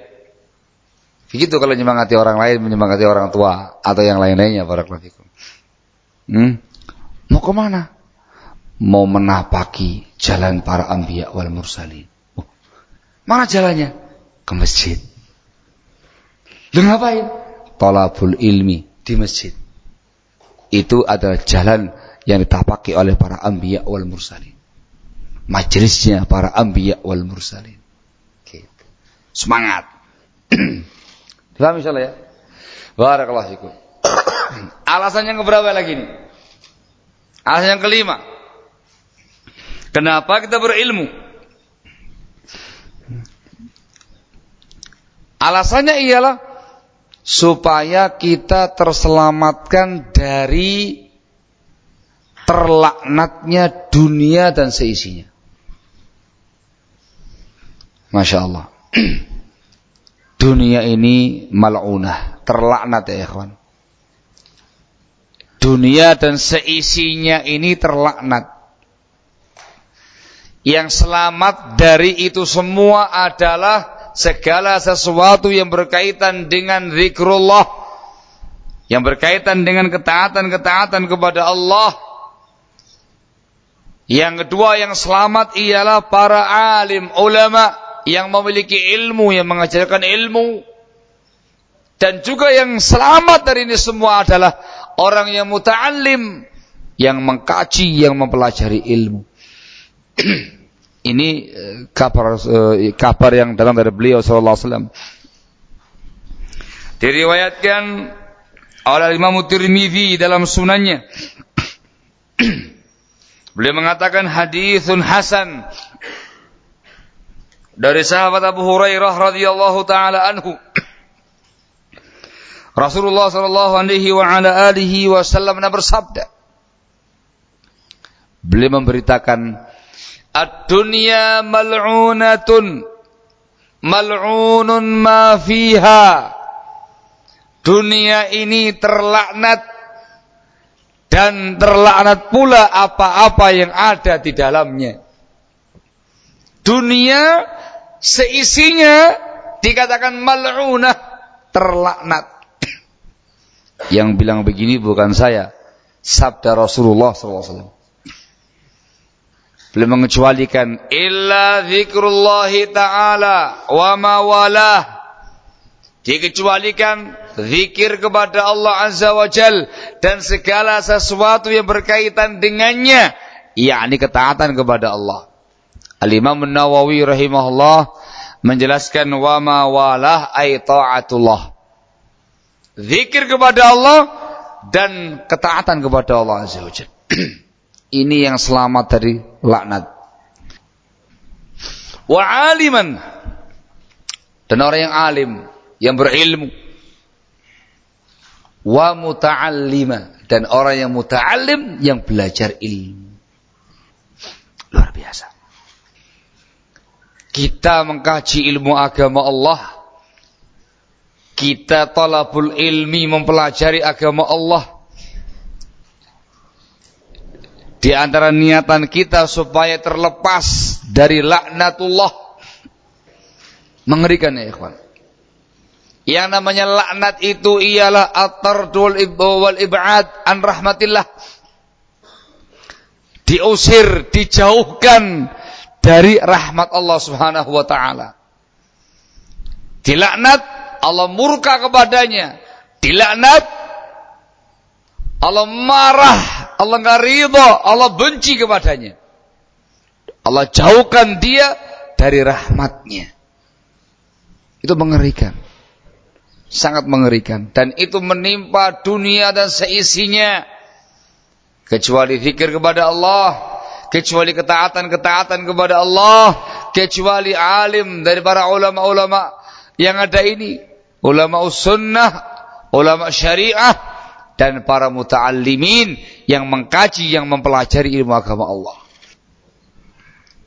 Begitu kalau menyemangati orang lain, menyemangati orang tua atau yang lain-lainnya barakallahu fikum. Hmm? Mau ke mana? Mau menapaki jalan para anbiya wal mursalin. Oh, mana jalannya? Ke masjid. Lu ngapain? Talabul ilmi di masjid. Itu adalah jalan yang ditapaki oleh para anbiya wal mursalin. Majelisnya para anbiya wal mursalin. Semangat. (clears throat) Paham insyaallah ya? Barakallahu fikum. (coughs) Alasan yang keberapa lagi nih? Alasan yang kelima. Kenapa kita berilmu? Alasannya ialah supaya kita terselamatkan dari terlaknatnya dunia dan seisinya. Masya Allah. (coughs) Dunia ini mal'unah, terlaknat ya ikhwan. Dunia dan seisinya ini terlaknat. Yang selamat dari itu semua adalah segala sesuatu yang berkaitan dengan zikrullah. Yang berkaitan dengan ketaatan-ketaatan kepada Allah. Yang kedua yang selamat ialah para alim, ulama' yang memiliki ilmu, yang mengajarkan ilmu. Dan juga yang selamat dari ini semua adalah orang yang muta'alim, yang mengkaji, yang mempelajari ilmu. (clears throat) ini eh, kabar eh, kabar yang datang dari beliau wasallam. Diriwayatkan oleh Imam Tirmizi dalam sunannya. (clears throat) beliau mengatakan hadisun hasan dari sahabat Abu Hurairah radhiyallahu taala anhu Rasulullah sallallahu alaihi wa ala alihi wasallam bersabda Beliau memberitakan Ad-dunya mal'unatun mal'unun ma fiha Dunia ini terlaknat dan terlaknat pula apa-apa yang ada di dalamnya. Dunia seisinya dikatakan mal'unah terlaknat. Yang bilang begini bukan saya, sabda Rasulullah SAW. Belum mengecualikan illa zikrullah ta'ala wa mawalah. Dikecualikan zikir kepada Allah Azza wa Jal dan segala sesuatu yang berkaitan dengannya yakni ketaatan kepada Allah. Al-Imam Nawawi rahimahullah menjelaskan wa ma walah ay taatullah. Zikir kepada Allah dan ketaatan kepada Allah Azza wa Jalla. (clears throat) Ini yang selamat dari laknat. Wa aliman dan orang yang alim, yang berilmu. Wa muta'allima dan orang yang muta'allim yang belajar ilmu. Luar biasa. Kita mengkaji ilmu agama Allah. Kita talabul ilmi mempelajari agama Allah. Di antara niatan kita supaya terlepas dari laknatullah. Mengerikan ya ikhwan. Yang namanya laknat itu ialah at-tardul wal ib'ad an rahmatillah. Diusir, dijauhkan dari rahmat Allah Subhanahu wa taala. Dilaknat Allah murka kepadanya. Dilaknat Allah marah, Allah nggak ridho, Allah benci kepadanya. Allah jauhkan dia dari rahmatnya. Itu mengerikan. Sangat mengerikan. Dan itu menimpa dunia dan seisinya. Kecuali zikir kepada Allah kecuali ketaatan-ketaatan kepada Allah, kecuali alim dari para ulama-ulama yang ada ini, ulama sunnah, ulama syariah dan para muta'allimin yang mengkaji, yang mempelajari ilmu agama Allah.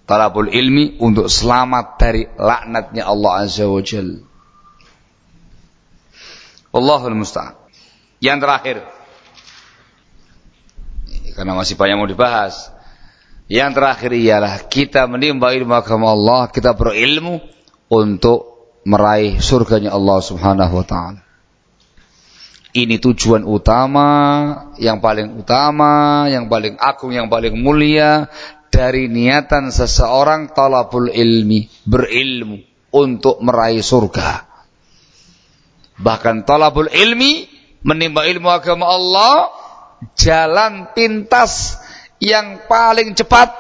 Talabul ilmi untuk selamat dari laknatnya Allah Azza wa Jal. Allahul Musta'an. Yang terakhir. Karena masih banyak mau dibahas. Yang terakhir ialah kita menimba ilmu agama Allah, kita berilmu untuk meraih surganya Allah Subhanahu wa taala. Ini tujuan utama, yang paling utama, yang paling agung, yang paling mulia dari niatan seseorang talabul ilmi, berilmu untuk meraih surga. Bahkan talabul ilmi, menimba ilmu agama Allah, jalan pintas yang paling cepat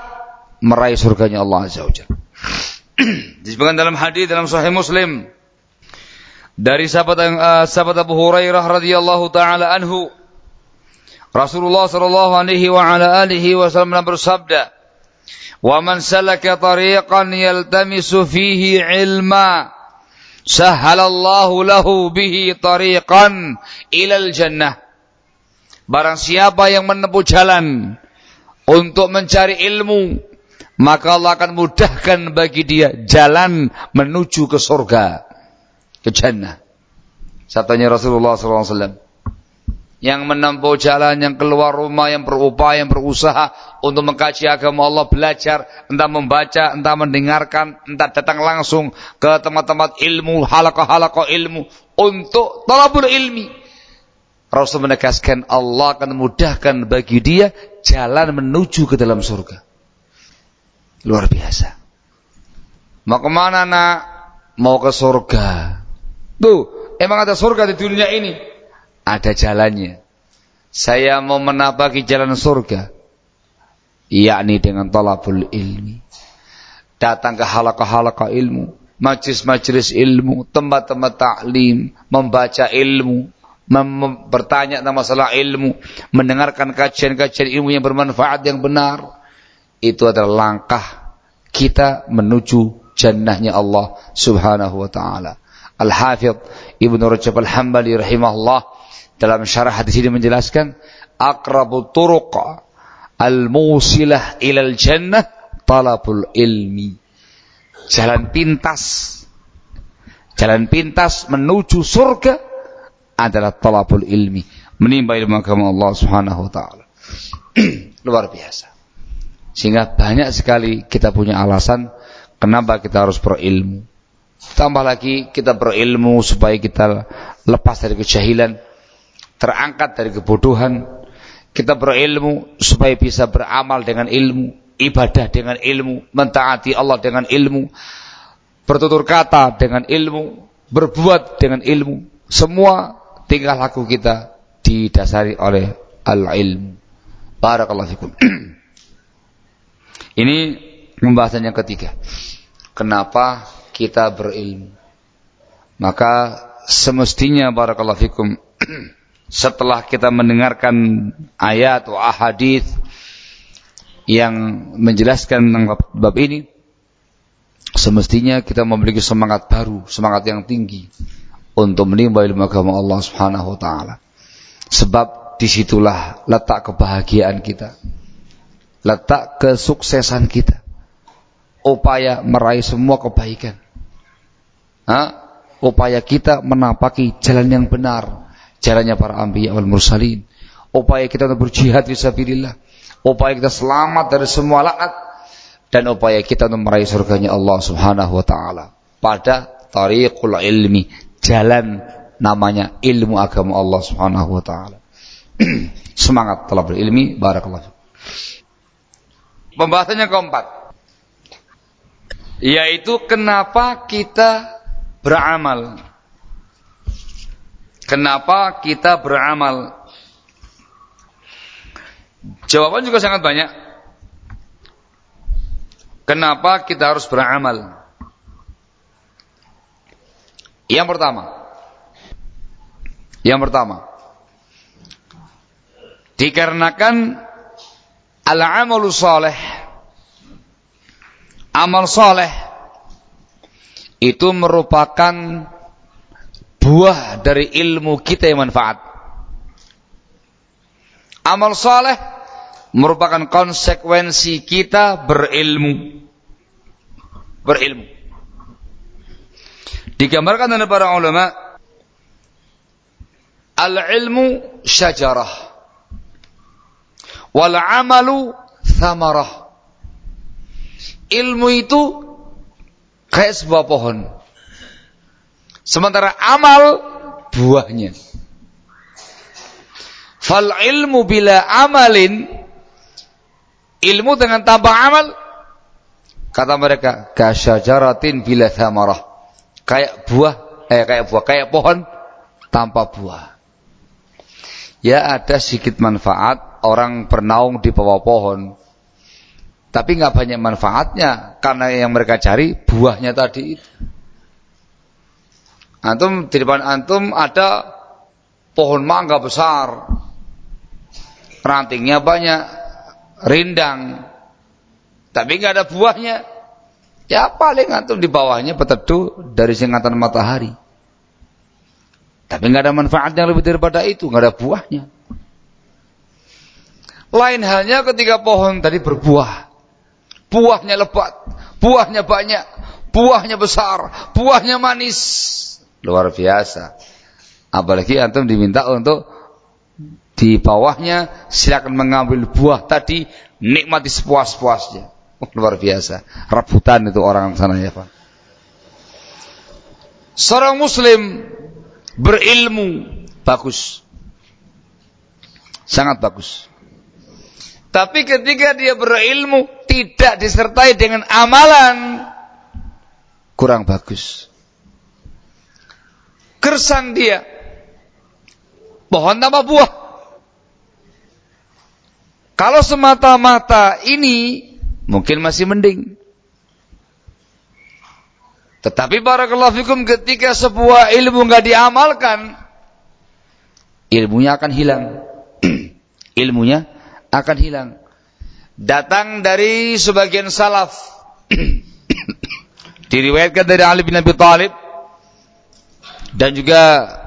meraih surganya Allah Azza wa. (clears throat) Disebutkan dalam hadis dalam Sahih Muslim dari sahabat uh, sahabat Abu Hurairah radhiyallahu taala anhu Rasulullah sallallahu alaihi wa ala alihi wasallam bersabda Wa man salaka tariqan yaltamisu fihi ilma sahhalallahu lahu bihi tariqan ilal jannah Barang siapa yang menempuh jalan untuk mencari ilmu, maka Allah akan mudahkan bagi dia jalan menuju ke surga, ke jannah. Sabtanya Rasulullah SAW. Yang menempuh jalan, yang keluar rumah, yang berupaya, yang berusaha untuk mengkaji agama Allah, belajar, entah membaca, entah mendengarkan, entah datang langsung ke tempat-tempat ilmu, halakah-halakah ilmu, untuk talabul ilmi Rasul menegaskan Allah akan memudahkan bagi dia jalan menuju ke dalam surga. Luar biasa. Mau ke mana nak? Mau ke surga. Tuh, emang ada surga di dunia ini? Ada jalannya. Saya mau menapaki jalan surga. Yakni dengan talabul ilmi. Datang ke halakah-halakah ilmu. Majlis-majlis ilmu. Tempat-tempat taklim. Membaca ilmu bertanya tentang masalah ilmu, mendengarkan kajian-kajian ilmu yang bermanfaat yang benar, itu adalah langkah kita menuju jannahnya Allah Subhanahu wa taala. Al-Hafidh Ibnu Rajab Al-Hambali rahimahullah dalam syarah hadis ini menjelaskan aqrabu turuq al-musilah ilal jannah talabul ilmi. Jalan pintas jalan pintas menuju surga adalah talabul ilmi, menimba ilmu agama Allah Subhanahu wa taala. (clears throat) Luar biasa. Sehingga banyak sekali kita punya alasan kenapa kita harus berilmu. Tambah lagi kita berilmu supaya kita lepas dari kejahilan, terangkat dari kebodohan. Kita berilmu supaya bisa beramal dengan ilmu, ibadah dengan ilmu, mentaati Allah dengan ilmu, bertutur kata dengan ilmu, berbuat dengan ilmu. Semua tingkah laku kita didasari oleh al-ilm. Barakallahu fikum. (clears throat) Ini pembahasan yang ketiga. Kenapa kita berilmu? Maka semestinya barakallahu fikum (clears throat) setelah kita mendengarkan ayat atau ahadith yang menjelaskan tentang bab ini semestinya kita memiliki semangat baru, semangat yang tinggi untuk menimba ilmu agama Allah Subhanahu wa taala. Sebab di situlah letak kebahagiaan kita. Letak kesuksesan kita. Upaya meraih semua kebaikan. Ha? Upaya kita menapaki jalan yang benar. Jalannya para anbiya wal mursalin. Upaya kita untuk berjihad fisabilillah. Upaya kita selamat dari semua laknat dan upaya kita untuk meraih surganya Allah Subhanahu wa taala pada tariqul ilmi, jalan namanya ilmu agama Allah Subhanahu wa taala. (clears throat) Semangat telah berilmi, barakallahu. Pembahasannya keempat yaitu kenapa kita beramal. Kenapa kita beramal? Jawaban juga sangat banyak. Kenapa kita harus beramal? Yang pertama. Yang pertama. Dikarenakan al-amalu saleh amal saleh itu merupakan buah dari ilmu kita yang manfaat. Amal saleh merupakan konsekuensi kita berilmu. Berilmu. Digambarkan oleh para ulama, al-ilmu syajarah, wal amalu thamarah. Ilmu itu kayak sebuah pohon. Sementara amal buahnya. Fal ilmu bila amalin Ilmu dengan tanpa amal kata mereka kasyajaratin bila thamarah. Kayak buah, eh kayak buah, kayak pohon tanpa buah. Ya ada sedikit manfaat orang bernaung di bawah pohon. Tapi nggak banyak manfaatnya karena yang mereka cari buahnya tadi itu. Antum di depan antum ada pohon mangga besar. Rantingnya banyak, rindang, tapi nggak ada buahnya, ya paling antum di bawahnya peteduh dari singatan matahari. Tapi nggak ada manfaat yang lebih daripada itu, nggak ada buahnya. Lain halnya ketika pohon tadi berbuah, buahnya lebat, buahnya banyak, buahnya besar, buahnya manis, luar biasa. Apalagi antum diminta untuk di bawahnya silakan mengambil buah tadi nikmati sepuas-puasnya (laughs) luar biasa. Rebutan itu orang sana ya Pak. Seorang muslim berilmu bagus. Sangat bagus. Tapi ketika dia berilmu tidak disertai dengan amalan kurang bagus. Gersang dia. Pohon tanpa buah. Kalau semata-mata ini mungkin masih mending. Tetapi barakallahu fikum ketika sebuah ilmu nggak diamalkan, ilmunya akan hilang. (clears throat) ilmunya akan hilang. Datang dari sebagian salaf. (clears throat) Diriwayatkan dari Ali bin Abi Thalib dan juga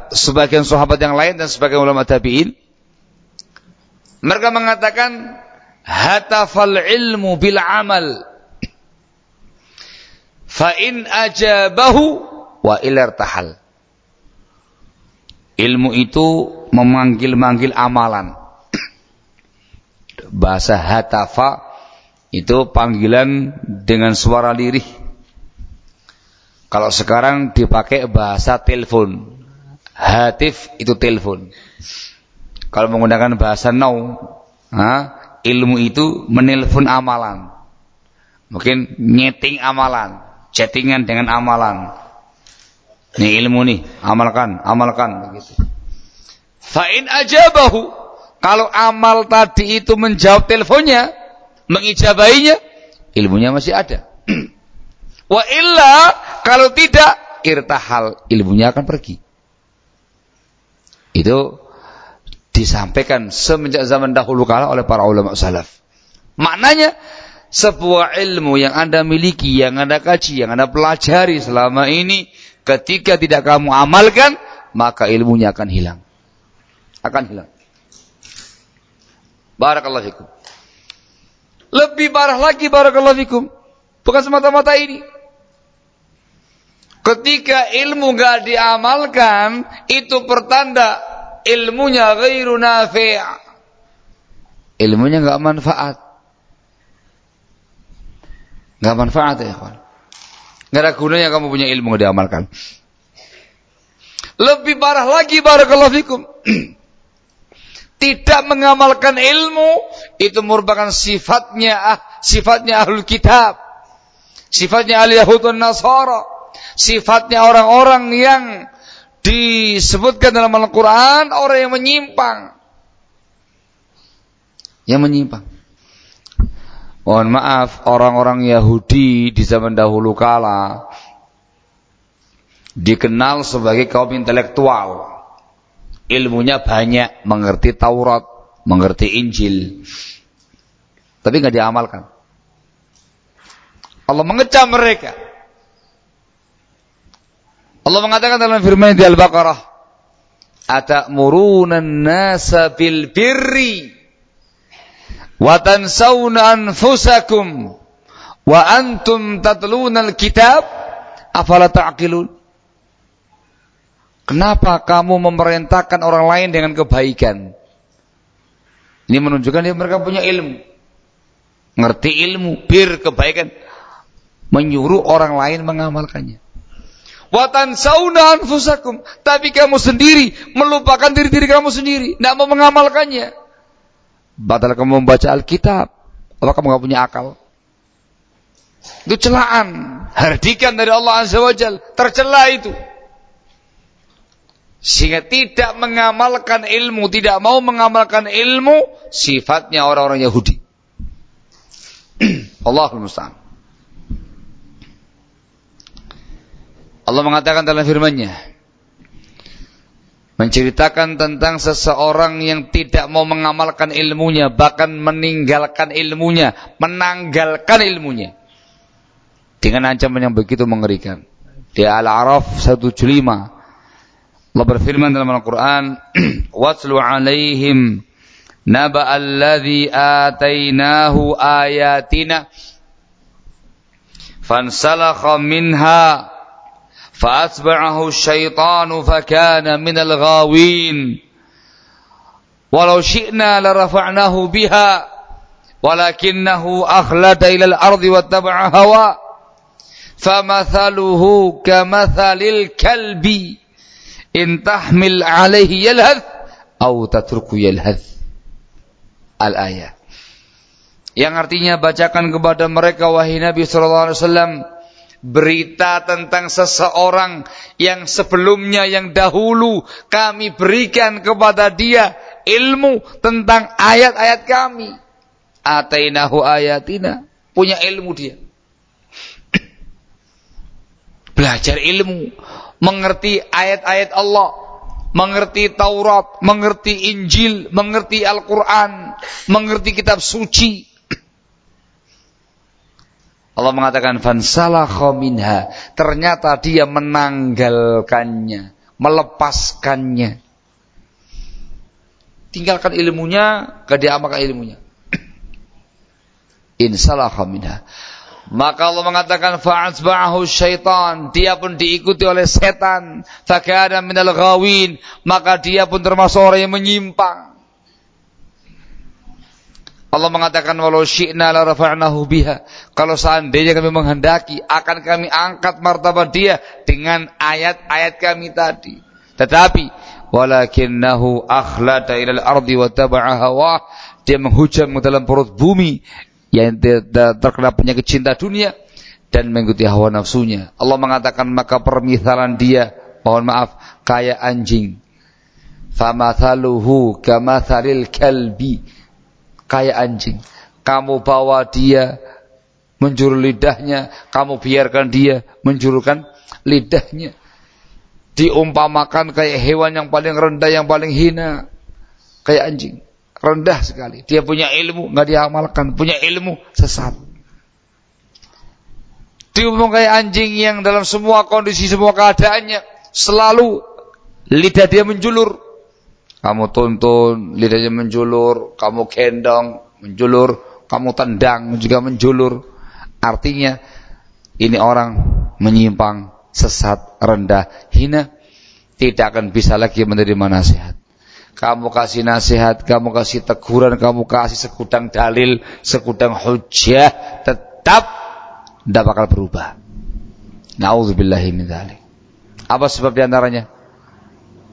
sebagian sahabat yang lain dan sebagian ulama tabi'in mereka mengatakan hatafal ilmu bil amal. Fa in ajabahu wa ilartahal. Ilmu itu memanggil-manggil amalan. Bahasa hatafa itu panggilan dengan suara lirih. Kalau sekarang dipakai bahasa telepon. Hatif itu telepon. Kalau menggunakan bahasa now, ha, ilmu itu menelpon amalan. Mungkin nyeting amalan, chattingan dengan amalan. Ini ilmu nih, amalkan, amalkan begitu. Fa'in ajabahu. Kalau amal tadi itu menjawab teleponnya, mengijabahinya, ilmunya masih ada. (clears throat) Wa illa kalau tidak irtahal ilmunya akan pergi. Itu disampaikan semenjak zaman dahulu kala oleh para ulama salaf. Maknanya sebuah ilmu yang Anda miliki, yang Anda kaji, yang Anda pelajari selama ini ketika tidak kamu amalkan, maka ilmunya akan hilang. Akan hilang. Barakallahu fikum. Lebih parah lagi barakallahu fikum. Bukan semata-mata ini. Ketika ilmu gak diamalkan, itu pertanda ilmunya ghairu nafi' ilmunya gak manfaat. Gak manfaat ya kawan. Gak ada gunanya kamu punya ilmu gak diamalkan. Lebih parah lagi barakallahu fikum. (clears throat) Tidak mengamalkan ilmu itu merupakan sifatnya ah, sifatnya ahlul kitab. Sifatnya ahli Yahud Nasara sifatnya orang-orang yang disebutkan dalam Al-Quran orang yang menyimpang. Yang menyimpang. Mohon maaf, orang-orang Yahudi di zaman dahulu kala dikenal sebagai kaum intelektual. Ilmunya banyak, mengerti Taurat, mengerti Injil. Tapi nggak diamalkan. Allah mengecam mereka. Allah mengatakan dalam firman di Al-Baqarah, "Atamuruna an-nasa bil birri wa tansawna anfusakum wa antum tatluna al-kitab afala ta'qilun?" Kenapa kamu memerintahkan orang lain dengan kebaikan? Ini menunjukkan dia mereka punya ilmu. Ngerti ilmu, bir kebaikan. Menyuruh orang lain mengamalkannya. Watan sauna anfusakum. Tapi kamu sendiri melupakan diri-diri kamu sendiri. Tidak mau mengamalkannya. Batal kamu membaca Alkitab. Apa kamu gak punya akal? Itu celaan. Hardikan dari Allah Azza wa. Tercela itu. Sehingga tidak mengamalkan ilmu. Tidak mau mengamalkan ilmu. Sifatnya orang-orang Yahudi. (clears throat) Allahul Musta'an. Allah mengatakan dalam firman-Nya menceritakan tentang seseorang yang tidak mau mengamalkan ilmunya bahkan meninggalkan ilmunya menanggalkan ilmunya. Dengan ancaman yang begitu mengerikan. Di Al-A'raf 175 Allah berfirman dalam Al-Qur'an (clears throat) watlu alaihim naba alladhi atainahu ayatina fansalakha minha فأتبعه الشيطان فكان من الغاوين. ولو شئنا لرفعناه بها ولكنه أخلد إلى الأرض واتبع هواه. فمثله كمثل الكلب إن تحمل عليه يلهث أو تترك يلهث. الآية. Yang artinya bacakan kepada mereka wahai Nabi sallallahu alaihi wasallam berita tentang seseorang yang sebelumnya yang dahulu kami berikan kepada dia ilmu tentang ayat-ayat kami. Atainahu ayatina, punya ilmu dia. Belajar ilmu, mengerti ayat-ayat Allah, mengerti Taurat, mengerti Injil, mengerti Al-Qur'an, mengerti kitab suci Allah mengatakan fansalakha minha. Ternyata dia menanggalkannya, melepaskannya. Tinggalkan ilmunya, diamalkan ilmunya. (clears throat) Insalakha minha. Maka Allah mengatakan fa'atsba'ahu syaitan, dia pun diikuti oleh setan. Fakana minal ghawin, maka dia pun termasuk orang yang menyimpang. Allah mengatakan walau syi'na la rafa'nahu biha. Kalau seandainya kami menghendaki akan kami angkat martabat dia dengan ayat-ayat kami tadi. Tetapi walakinnahu akhlada ilal ardi wa taba'a hawa. Dia menghujam ke dalam perut bumi yang terkena penyakit cinta dunia dan mengikuti hawa nafsunya. Allah mengatakan maka permisalan dia, mohon maaf, kayak anjing. Famathaluhu kamathalil kalbi. Kayak anjing. Kamu bawa dia menjuru lidahnya, kamu biarkan dia menjurukan lidahnya. Diumpamakan kayak hewan yang paling rendah, yang paling hina. Kayak anjing. Rendah sekali. Dia punya ilmu, nggak diamalkan. Punya ilmu, sesat. Diumum kayak anjing yang dalam semua kondisi, semua keadaannya. Selalu lidah dia menjulur. Kamu tuntun, lidahnya menjulur. Kamu gendong, menjulur. Kamu tendang, juga menjulur. Artinya, ini orang menyimpang sesat, rendah, hina, tidak akan bisa lagi menerima nasihat. Kamu kasih nasihat, kamu kasih teguran, kamu kasih sekudang dalil, sekudang hujah, tetap tidak bakal berubah. Nauzubillahi min dzalik. Apa sebab di antaranya?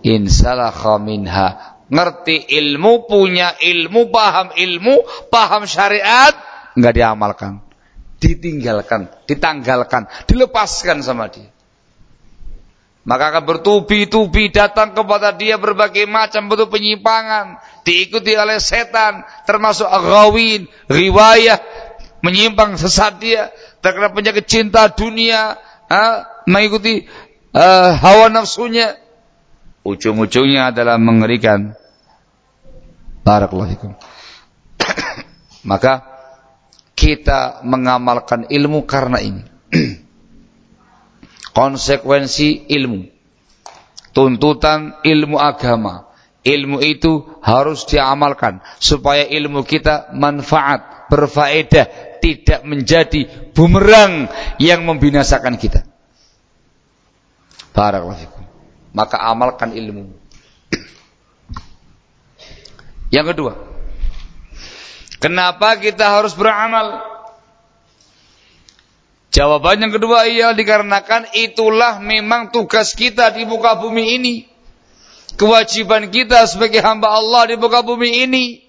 Insalakha minha. Ngerti ilmu, punya ilmu, paham ilmu, paham syariat, nggak diamalkan. Ditinggalkan, ditanggalkan, dilepaskan sama dia. Maka akan bertubi-tubi datang kepada dia berbagai macam bentuk penyimpangan. Diikuti oleh setan. Termasuk agawin, riwayah. Menyimpang sesat dia. Terkena penyakit cinta dunia. Ha? Mengikuti uh, hawa nafsunya. Ujung-ujungnya adalah mengerikan. Barakallahu (coughs) Maka kita mengamalkan ilmu karena ini. (coughs) konsekuensi ilmu. Tuntutan ilmu agama. Ilmu itu harus diamalkan supaya ilmu kita manfaat, berfaedah, tidak menjadi bumerang yang membinasakan kita. Barakallahu Maka amalkan ilmu. Yang kedua, kenapa kita harus beramal? Jawaban yang kedua iya dikarenakan itulah memang tugas kita di muka bumi ini. Kewajiban kita sebagai hamba Allah di muka bumi ini.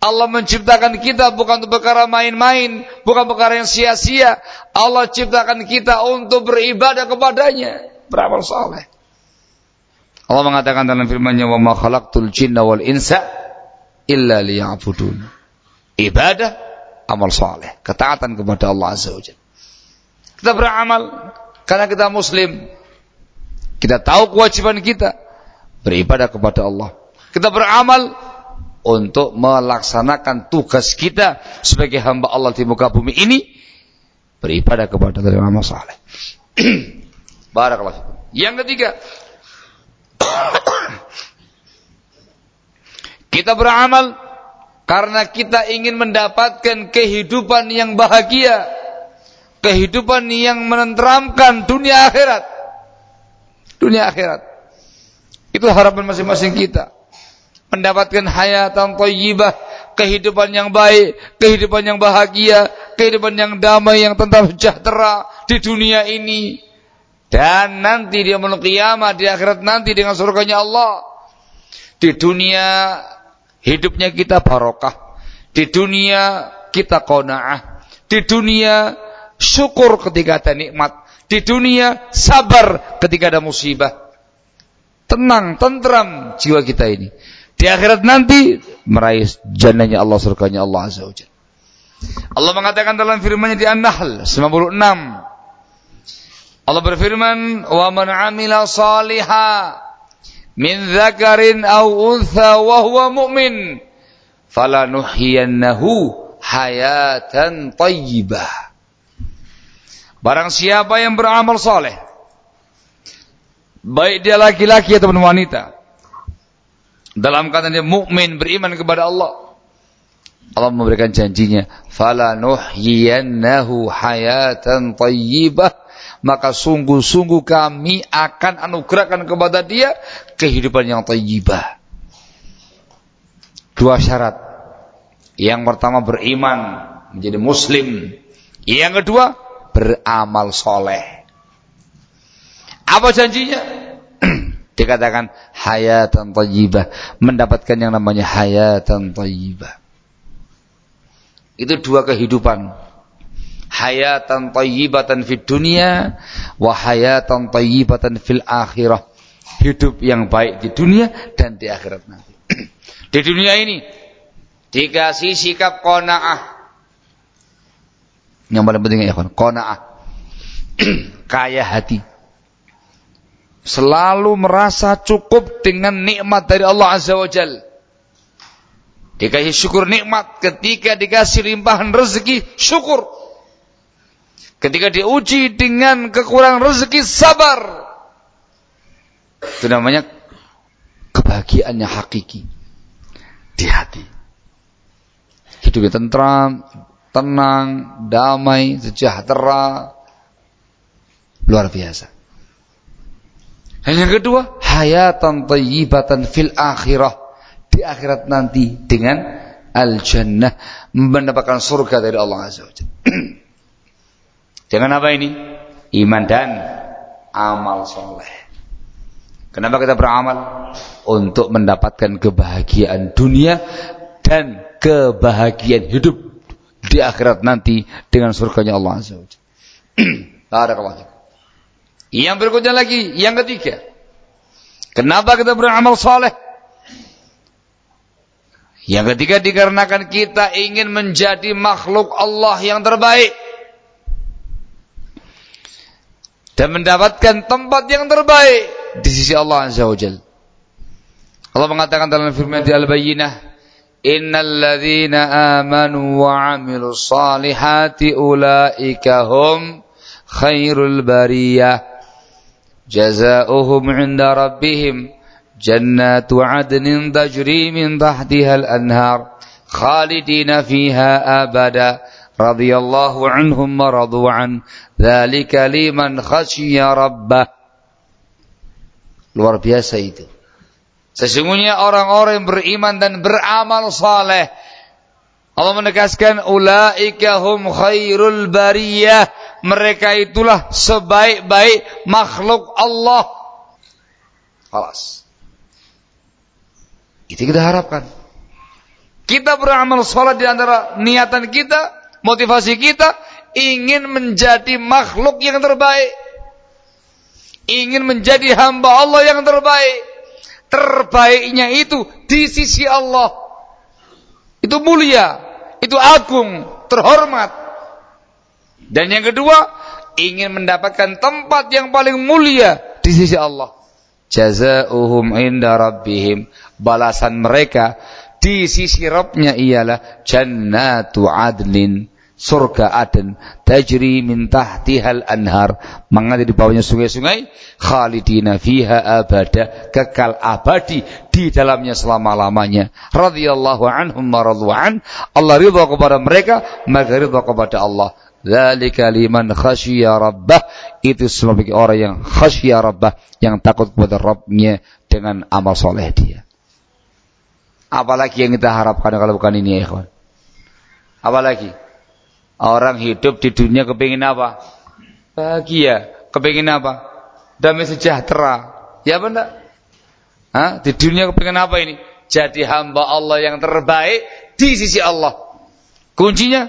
Allah menciptakan kita bukan untuk perkara main-main, bukan perkara yang sia-sia. Allah ciptakan kita untuk beribadah kepadanya, beramal saleh. Allah mengatakan dalam firman-Nya, "Wa ma khalaqtul jinna wal insa illa liya'budun." Ibadah, amal saleh, ketaatan kepada Allah Azza wa Jalla. Kita beramal karena kita muslim. Kita tahu kewajiban kita beribadah kepada Allah. Kita beramal untuk melaksanakan tugas kita sebagai hamba Allah di muka bumi ini beribadah kepada Allah amal saleh. (clears throat) Barakallahu Yang ketiga, (coughs) kita beramal karena kita ingin mendapatkan kehidupan yang bahagia kehidupan yang menenteramkan dunia akhirat. Dunia akhirat. Itu harapan masing-masing kita. Mendapatkan hayatan thayyibah, kehidupan yang baik, kehidupan yang bahagia, kehidupan yang damai, yang tentram sejahtera di dunia ini. Dan nanti dia menuju kiamat di akhirat nanti dengan surganya Allah. Di dunia hidupnya kita barokah. Di dunia kita qanaah. Di dunia syukur ketika ada nikmat. Di dunia sabar ketika ada musibah. Tenang, tentram jiwa kita ini. Di akhirat nanti meraih jannahnya Allah surganya Allah Azza wa Allah mengatakan dalam firman-Nya di An-Nahl 96 Allah berfirman wa man 'amila saliha min dzakarin aw untha wa huwa mu'min falanuhyiyannahu hayatan thayyibah Barang siapa yang beramal soleh, baik dia laki-laki atau wanita, dalam kata dia mukmin beriman kepada Allah, Allah memberikan janjinya, fala nuhyiyannahu hayatan tayyibah, maka sungguh-sungguh kami akan anugerahkan kepada dia kehidupan yang tayyibah. Dua syarat. Yang pertama beriman, menjadi muslim. Yang kedua beramal soleh. Apa janjinya? (clears throat) Dikatakan hayatan tayyibah. Mendapatkan yang namanya hayatan tayyibah. Itu dua kehidupan. Hayatan tayyibatan fid dunia. Wa hayatan tayyibatan fil akhirah. hidup yang baik di dunia dan di akhirat nanti. (clears throat) di dunia ini dikasih sikap kona'ah. Yang paling penting ya kona'ah. (clears throat) Kaya hati. Selalu merasa cukup dengan nikmat dari Allah Azza wa Jalla Dikasih syukur nikmat ketika dikasih limpahan rezeki, syukur. Ketika diuji dengan kekurangan rezeki, sabar. Itu namanya kebahagiaan yang hakiki di hati. Hidupnya tentram, tenang, damai, sejahtera, luar biasa. Dan yang kedua, hayatan tayyibatan fil akhirah di akhirat nanti dengan al-jannah mendapatkan surga dari Allah Azza wa (clears throat) Dengan apa ini? Iman dan amal soleh. Kenapa kita beramal? Untuk mendapatkan kebahagiaan dunia dan kebahagiaan hidup di akhirat nanti dengan surganya Allah Azza wa (clears throat) Yang berikutnya lagi, yang ketiga. Kenapa kita beramal soleh? Yang ketiga dikarenakan kita ingin menjadi makhluk Allah yang terbaik. dan mendapatkan tempat yang terbaik di sisi Allah Azza wa Jal. Allah mengatakan dalam firman di Al-Bayyinah, Innal ladhina amanu wa amilu salihati ulaika hum khairul bariyah. Jazauhum inda rabbihim jannatu adnin tajri min tahtiha al-anhar khalidina fiha abada radhiyallahu anhum wa radu عن dzalika liman khasyiya rabbah luar biasa itu sesungguhnya orang-orang yang beriman dan beramal saleh Allah menegaskan ulaika hum khairul bariyah mereka itulah sebaik-baik makhluk Allah Alas. Itu kita harapkan. Kita beramal sholat di antara niatan kita motivasi kita, ingin menjadi makhluk yang terbaik. Ingin menjadi hamba Allah yang terbaik. Terbaiknya itu di sisi Allah. Itu mulia, itu agung, terhormat. Dan yang kedua, ingin mendapatkan tempat yang paling mulia di sisi Allah. Jazauhum inda rabbihim balasan mereka di sisi Rabbnya ialah jannatu adlin surga Aden tajri min tahtihal anhar mengalir di bawahnya sungai-sungai khalidina fiha abada kekal abadi di dalamnya selama-lamanya. Radhiyallahu anhum maradwan Allah ridha kepada mereka mereka ridha kepada Allah. Zalika liman khasyiya rabbah itu semua bagi orang yang khasyiya rabbah yang takut kepada Rabbnya dengan amal soleh dia. Apalagi yang kita harapkan kalau bukan ini ya ikhwan. Apalagi orang hidup di dunia kepingin apa? Bahagia. Kepingin apa? Damai sejahtera. Ya benar? Hah? Di dunia kepingin apa ini? Jadi hamba Allah yang terbaik di sisi Allah. Kuncinya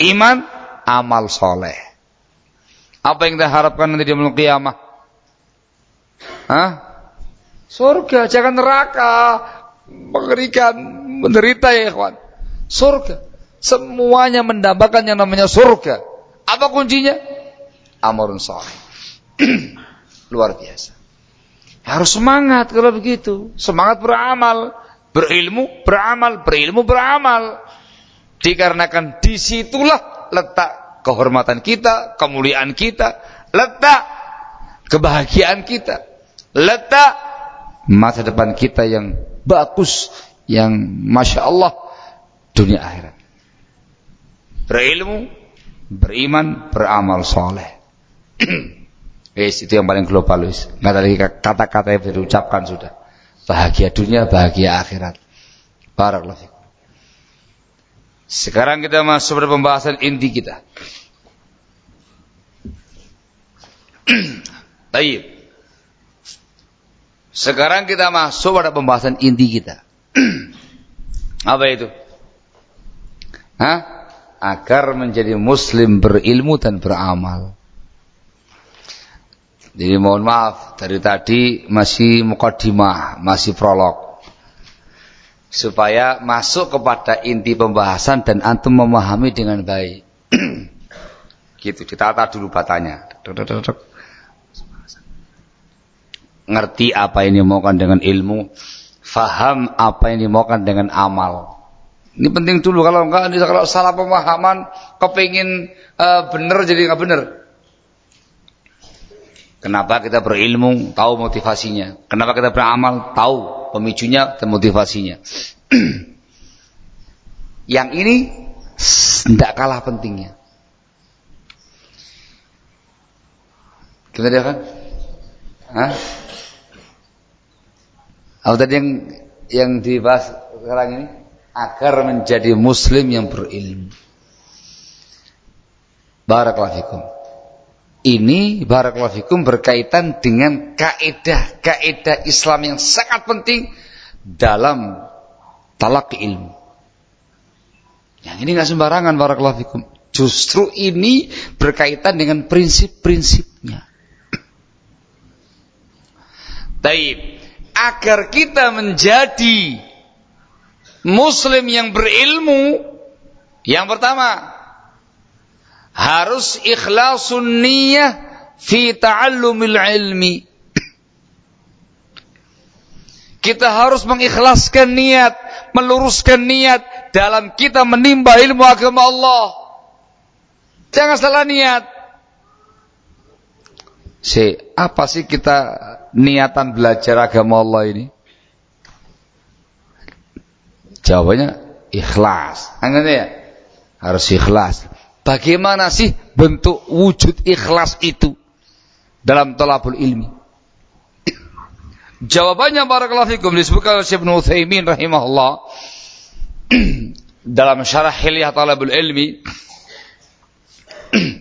iman, amal soleh. Apa yang kita harapkan nanti di malam kiamah? Hah? Surga, jangan neraka mengerikan, menderita ya ikhwan. Surga. Semuanya mendambakan yang namanya surga. Apa kuncinya? Amrun salih. (clears throat) Luar biasa. Harus semangat kalau begitu. Semangat beramal, berilmu, beramal, berilmu, beramal. Dikarenakan di situlah letak kehormatan kita, kemuliaan kita, letak kebahagiaan kita, letak masa depan kita yang bagus yang masya Allah dunia akhirat. Berilmu, beriman, beramal soleh. Wis (clears throat) itu yang paling global wis. Enggak ada lagi kata-kata yang diucapkan sudah. Bahagia dunia, bahagia akhirat. Barakallahu Sekarang kita masuk pada pembahasan inti kita. (clears throat) Baik. Sekarang kita masuk pada pembahasan inti kita. (clears throat) Apa itu? Hah? Agar menjadi muslim berilmu dan beramal. Jadi mohon maaf dari tadi masih mukadimah, masih prolog. Supaya masuk kepada inti pembahasan dan antum memahami dengan baik. (clears throat) gitu, ditata dulu batanya. Ngerti apa yang dimaukan dengan ilmu, faham apa yang dimaukan dengan amal. Ini penting dulu kalau enggak kalau salah pemahaman kepingin uh, benar jadi enggak benar. Kenapa kita berilmu, tahu motivasinya. Kenapa kita beramal, tahu pemicunya dan motivasinya. (clears throat) Yang ini tidak kalah pentingnya. Kita dia kan? Hah? Apa tadi yang yang dibahas sekarang ini? Agar menjadi muslim yang berilmu. Barakallahu fikum ini barakallahu fikum berkaitan dengan kaedah-kaedah Islam yang sangat penting dalam talak ilmu. Yang ini nggak sembarangan barakallahu fikum. Justru ini berkaitan dengan prinsip-prinsipnya. Taib. Agar kita menjadi muslim yang berilmu, yang pertama harus ikhlasun niyah fi ta'allumil ilmi. (clears throat) Kita harus mengikhlaskan niat, meluruskan niat dalam kita menimba ilmu agama Allah. Jangan salah niat. Si, apa sih kita niatan belajar agama Allah ini? Jawabannya ikhlas. Anggap ya? Harus ikhlas. Bagaimana sih bentuk wujud ikhlas itu dalam talabul ilmi? Jawabannya barakallahu fikum disebutkan oleh Syekh Utsaimin rahimahullah (clears throat) dalam syarah Hilyah Talabul Ilmi (clears throat)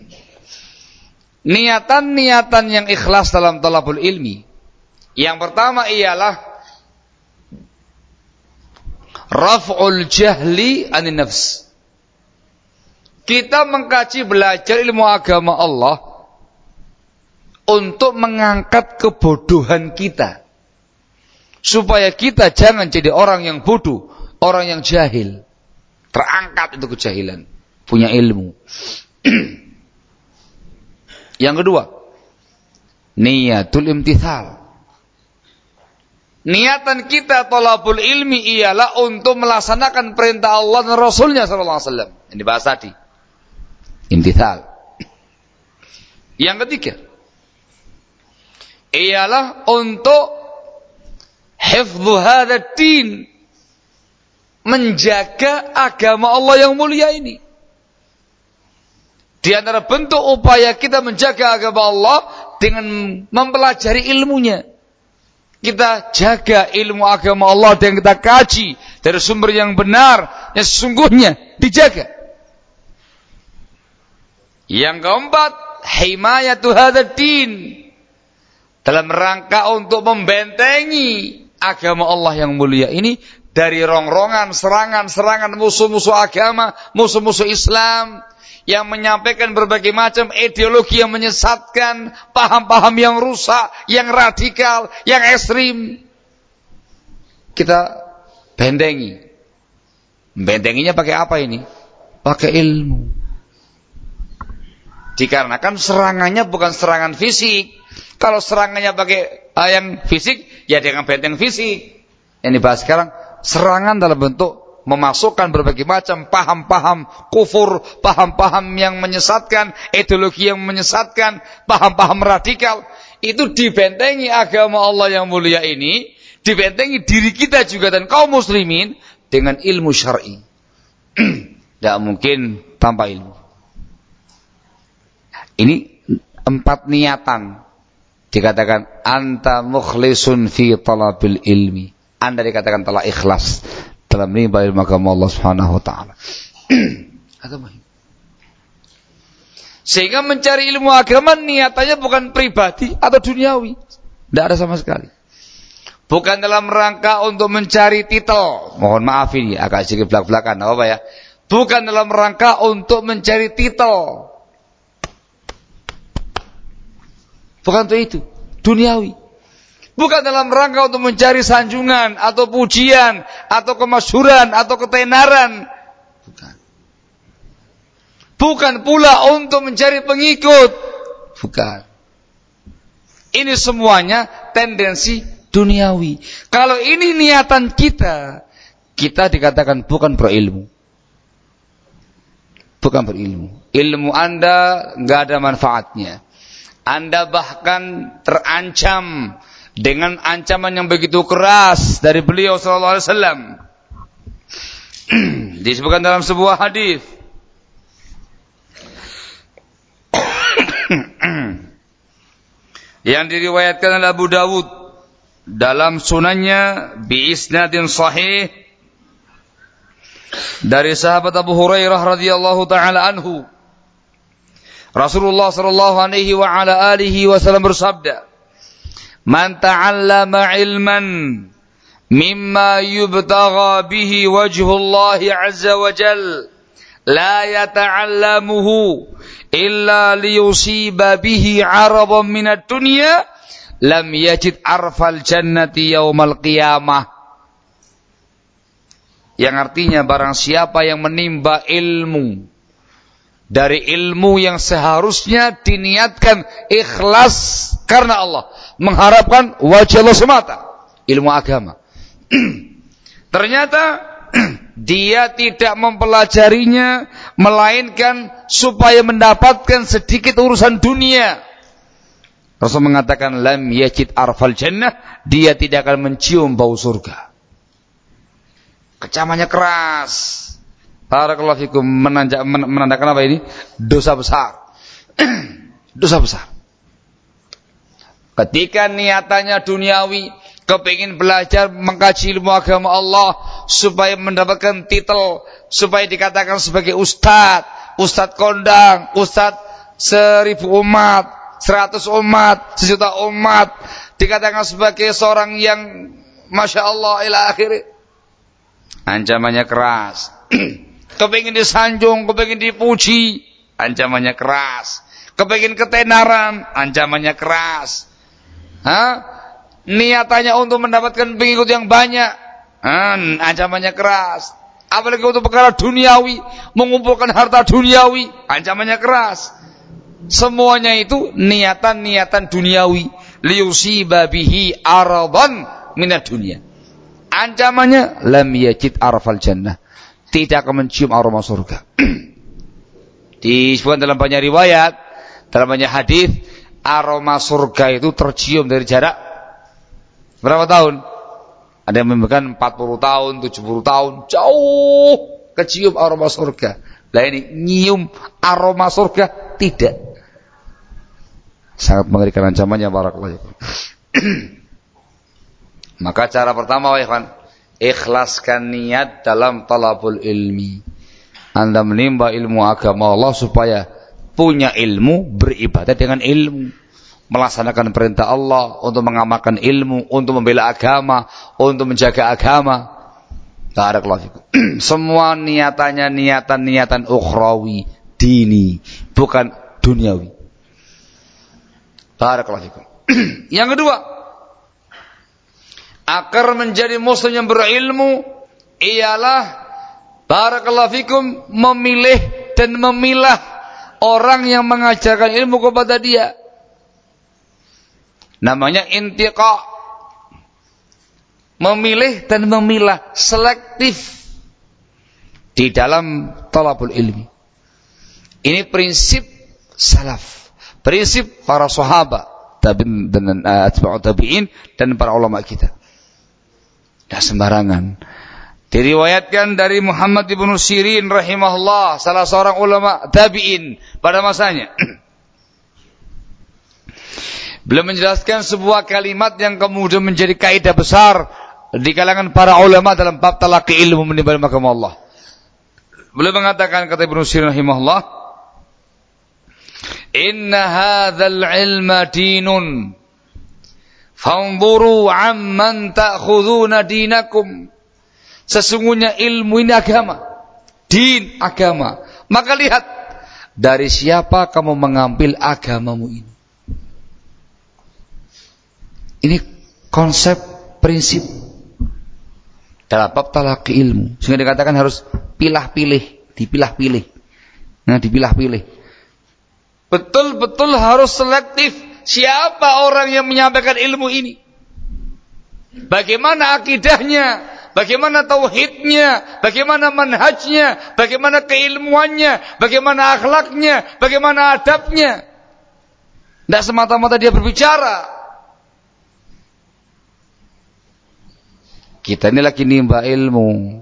niatan-niatan yang ikhlas dalam talabul ilmi yang pertama ialah raf'ul jahli anin nafs kita mengkaji belajar ilmu agama Allah untuk mengangkat kebodohan kita. Supaya kita jangan jadi orang yang bodoh, orang yang jahil. Terangkat itu kejahilan. Punya ilmu. (clears throat) yang kedua, niatul imtithal. Niatan kita tolabul ilmi ialah untuk melaksanakan perintah Allah dan Rasulnya sallallahu alaihi wasallam. Ini bahas tadi. Imtithal. Yang ketiga, ialah untuk hifdhu hadha din. Menjaga agama Allah yang mulia ini. Di antara bentuk upaya kita menjaga agama Allah dengan mempelajari ilmunya. Kita jaga ilmu agama Allah dan kita kaji dari sumber yang benar, yang sesungguhnya dijaga. Yang keempat, himayatu hadzal din. Dalam rangka untuk membentengi agama Allah yang mulia ini dari rongrongan, serangan-serangan musuh-musuh agama, musuh-musuh Islam yang menyampaikan berbagai macam ideologi yang menyesatkan, paham-paham yang rusak, yang radikal, yang ekstrim. Kita bentengi. Bentenginya pakai apa ini? Pakai ilmu. Dikarenakan serangannya bukan serangan fisik. Kalau serangannya pakai uh, yang fisik, ya dengan benteng fisik. Yang dibahas sekarang, serangan dalam bentuk memasukkan berbagai macam paham-paham kufur, paham-paham yang menyesatkan, ideologi yang menyesatkan, paham-paham radikal. Itu dibentengi agama Allah yang mulia ini, dibentengi diri kita juga dan kaum muslimin dengan ilmu syar'i. (clears throat) Tidak mungkin tanpa ilmu. Ini empat niatan. Dikatakan anta mukhlisun fi talabil ilmi. Anda dikatakan telah ikhlas dalam menimba ilmu agama Allah Subhanahu wa taala. (clears throat) Sehingga mencari ilmu agama niatannya bukan pribadi atau duniawi. Tidak ada sama sekali. Bukan dalam rangka untuk mencari titel. Mohon maaf ini agak sedikit belak-belakan. Apa ya? Bukan dalam rangka untuk mencari titel. Bukan untuk itu. Duniawi. Bukan dalam rangka untuk mencari sanjungan atau pujian atau kemasyuran atau ketenaran. Bukan. Bukan pula untuk mencari pengikut. Bukan. Ini semuanya tendensi duniawi. Kalau ini niatan kita, kita dikatakan bukan berilmu. Bukan berilmu. Ilmu Anda nggak ada manfaatnya. Anda bahkan terancam dengan ancaman yang begitu keras dari beliau sallallahu alaihi wasallam. (clears throat) Disebutkan dalam sebuah hadis. (clears throat) yang diriwayatkan oleh Abu Dawud dalam sunannya bi isnadin sahih dari sahabat Abu Hurairah radhiyallahu taala anhu Rasulullah sallallahu alaihi wa ala alihi wasallam bersabda Man ta'allama ilman mimma yubtagha bihi wajhullah azza wa jal la yata'allamuhu illa liyusiba bihi 'aradan minad dunya lam yajid arfal jannati yaumal qiyamah. Yang artinya barang siapa yang menimba ilmu dari ilmu yang seharusnya diniatkan ikhlas karena Allah, mengharapkan wajah Allah semata, ilmu agama. (clears throat) Ternyata (clears throat) dia tidak mempelajarinya melainkan supaya mendapatkan sedikit urusan dunia Rasul mengatakan lam yajid arfal jannah, dia tidak akan mencium bau surga. Kecamannya keras. Barakallahu fikum menanjak, menandakan apa ini? Dosa besar. (clears throat) Dosa besar. Ketika niatannya duniawi, kepingin belajar mengkaji ilmu agama Allah supaya mendapatkan titel, supaya dikatakan sebagai ustadz, ustadz kondang, ustadz seribu umat, seratus umat, sejuta umat, dikatakan sebagai seorang yang Masya Allah ila akhir. Ancamannya keras. (clears throat) kepingin disanjung, kepingin dipuji, ancamannya keras. Kepingin ketenaran, ancamannya keras. Hah? Niatannya untuk mendapatkan pengikut yang banyak, hmm, ancamannya keras. Apalagi untuk perkara duniawi, mengumpulkan harta duniawi, ancamannya keras. Semuanya itu niatan-niatan duniawi. Liusiba bihi aradan minat dunia. Ancamannya lam yajid arafal jannah. Tidak akan mencium aroma surga. (clears throat) Disebutkan dalam banyak riwayat, dalam banyak hadis, aroma surga itu tercium dari jarak berapa tahun? Ada yang memberikan 40 tahun, 70 tahun, jauh kecium aroma surga. Lah ini nyium aroma surga tidak. Sangat mengerikan ancamannya barakallahu (clears throat) Maka cara pertama ya ikhlaskan niat dalam talabul ilmi. Anda menimba ilmu agama Allah supaya punya ilmu, beribadah dengan ilmu. Melaksanakan perintah Allah untuk mengamalkan ilmu, untuk membela agama, untuk menjaga agama. Barakallahu (clears throat) Semua niatannya niatan-niatan ukhrawi, dini, bukan duniawi. Barakallahu (clears throat) yang kedua, akar menjadi muslim yang berilmu ialah barakallahu fikum memilih dan memilah orang yang mengajarkan ilmu kepada dia. Namanya intiqa. Memilih dan memilah selektif di dalam talabul ilmi. Ini prinsip salaf prinsip para sahabat dan atba'u tabi'in dan para ulama kita. Tidak sembarangan. Diriwayatkan dari Muhammad ibn Sirin rahimahullah, salah seorang ulama tabi'in pada masanya. (clears throat) Beliau menjelaskan sebuah kalimat yang kemudian menjadi kaidah besar di kalangan para ulama dalam bab talaqi ilmu menimba makam Allah. Beliau mengatakan kata Ibnu Sirin rahimahullah, Inna hadzal ilma dinun. Fanzuru amman ta'khuduna dinakum. Sesungguhnya ilmu ini agama. Din agama. Maka lihat dari siapa kamu mengambil agamamu ini. Ini konsep prinsip dalam bab talaki ilmu. Sehingga dikatakan harus pilah-pilih, dipilah-pilih. Nah, dipilah-pilih. Betul-betul harus selektif siapa orang yang menyampaikan ilmu ini. Bagaimana akidahnya, bagaimana tauhidnya, bagaimana manhajnya, bagaimana keilmuannya, bagaimana akhlaknya, bagaimana adabnya. Tidak semata-mata dia berbicara. Kita ini lagi nimba ilmu.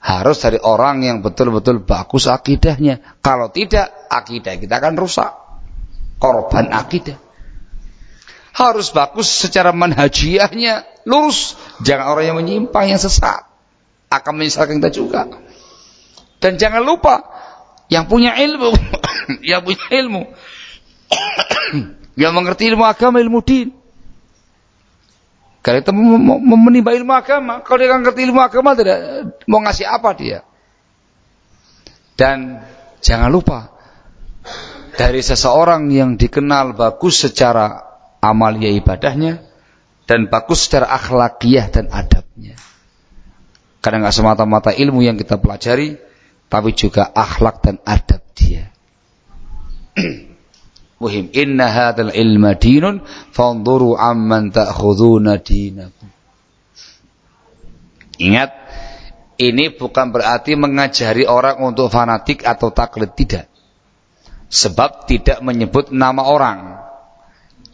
Harus dari orang yang betul-betul bagus akidahnya. Kalau tidak, akidah kita akan rusak. Korban akidah. Harus bagus secara manhajiahnya. Lurus. Jangan orang yang menyimpang, yang sesat. Akan menyesalkan kita juga. Dan jangan lupa. Yang punya ilmu. (coughs) yang punya ilmu. (coughs) yang mengerti ilmu agama, ilmu din. Kalau itu menimba ilmu agama, kalau dia ngerti ilmu agama tidak mau ngasih apa dia. Dan jangan lupa dari seseorang yang dikenal bagus secara amalia ibadahnya dan bagus secara akhlakiyah dan adabnya. Karena nggak semata-mata ilmu yang kita pelajari, tapi juga akhlak dan adab dia. (clears throat) muhim. Inna hadzal ilma dinun fanzuru amman ta'khuduna dinakum. Ingat, ini bukan berarti mengajari orang untuk fanatik atau taklid tidak. Sebab tidak menyebut nama orang.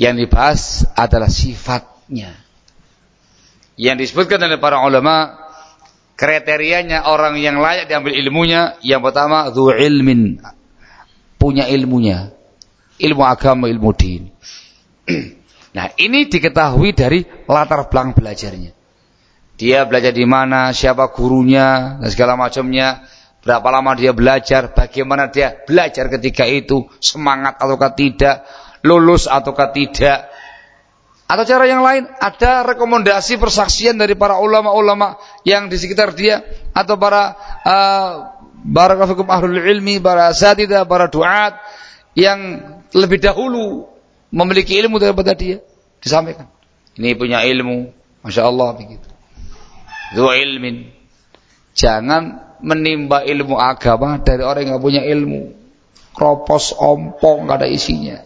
Yang dibahas adalah sifatnya. Yang disebutkan oleh para ulama kriterianya orang yang layak diambil ilmunya yang pertama dzu ilmin punya ilmunya ilmu agama, ilmu din. (clears throat) nah, ini diketahui dari latar belakang belajarnya. Dia belajar di mana, siapa gurunya, dan segala macamnya. Berapa lama dia belajar, bagaimana dia belajar ketika itu, semangat ataukah tidak, lulus ataukah tidak. Atau cara yang lain, ada rekomendasi persaksian dari para ulama-ulama yang di sekitar dia atau para uh, barakatuh ahlul ilmi, para asatidah, para duat yang lebih dahulu memiliki ilmu daripada dia disampaikan. Ini punya ilmu, masya Allah begitu. Dua ilmin. Jangan menimba ilmu agama dari orang yang punya ilmu. Kropos, ompong, nggak ada isinya.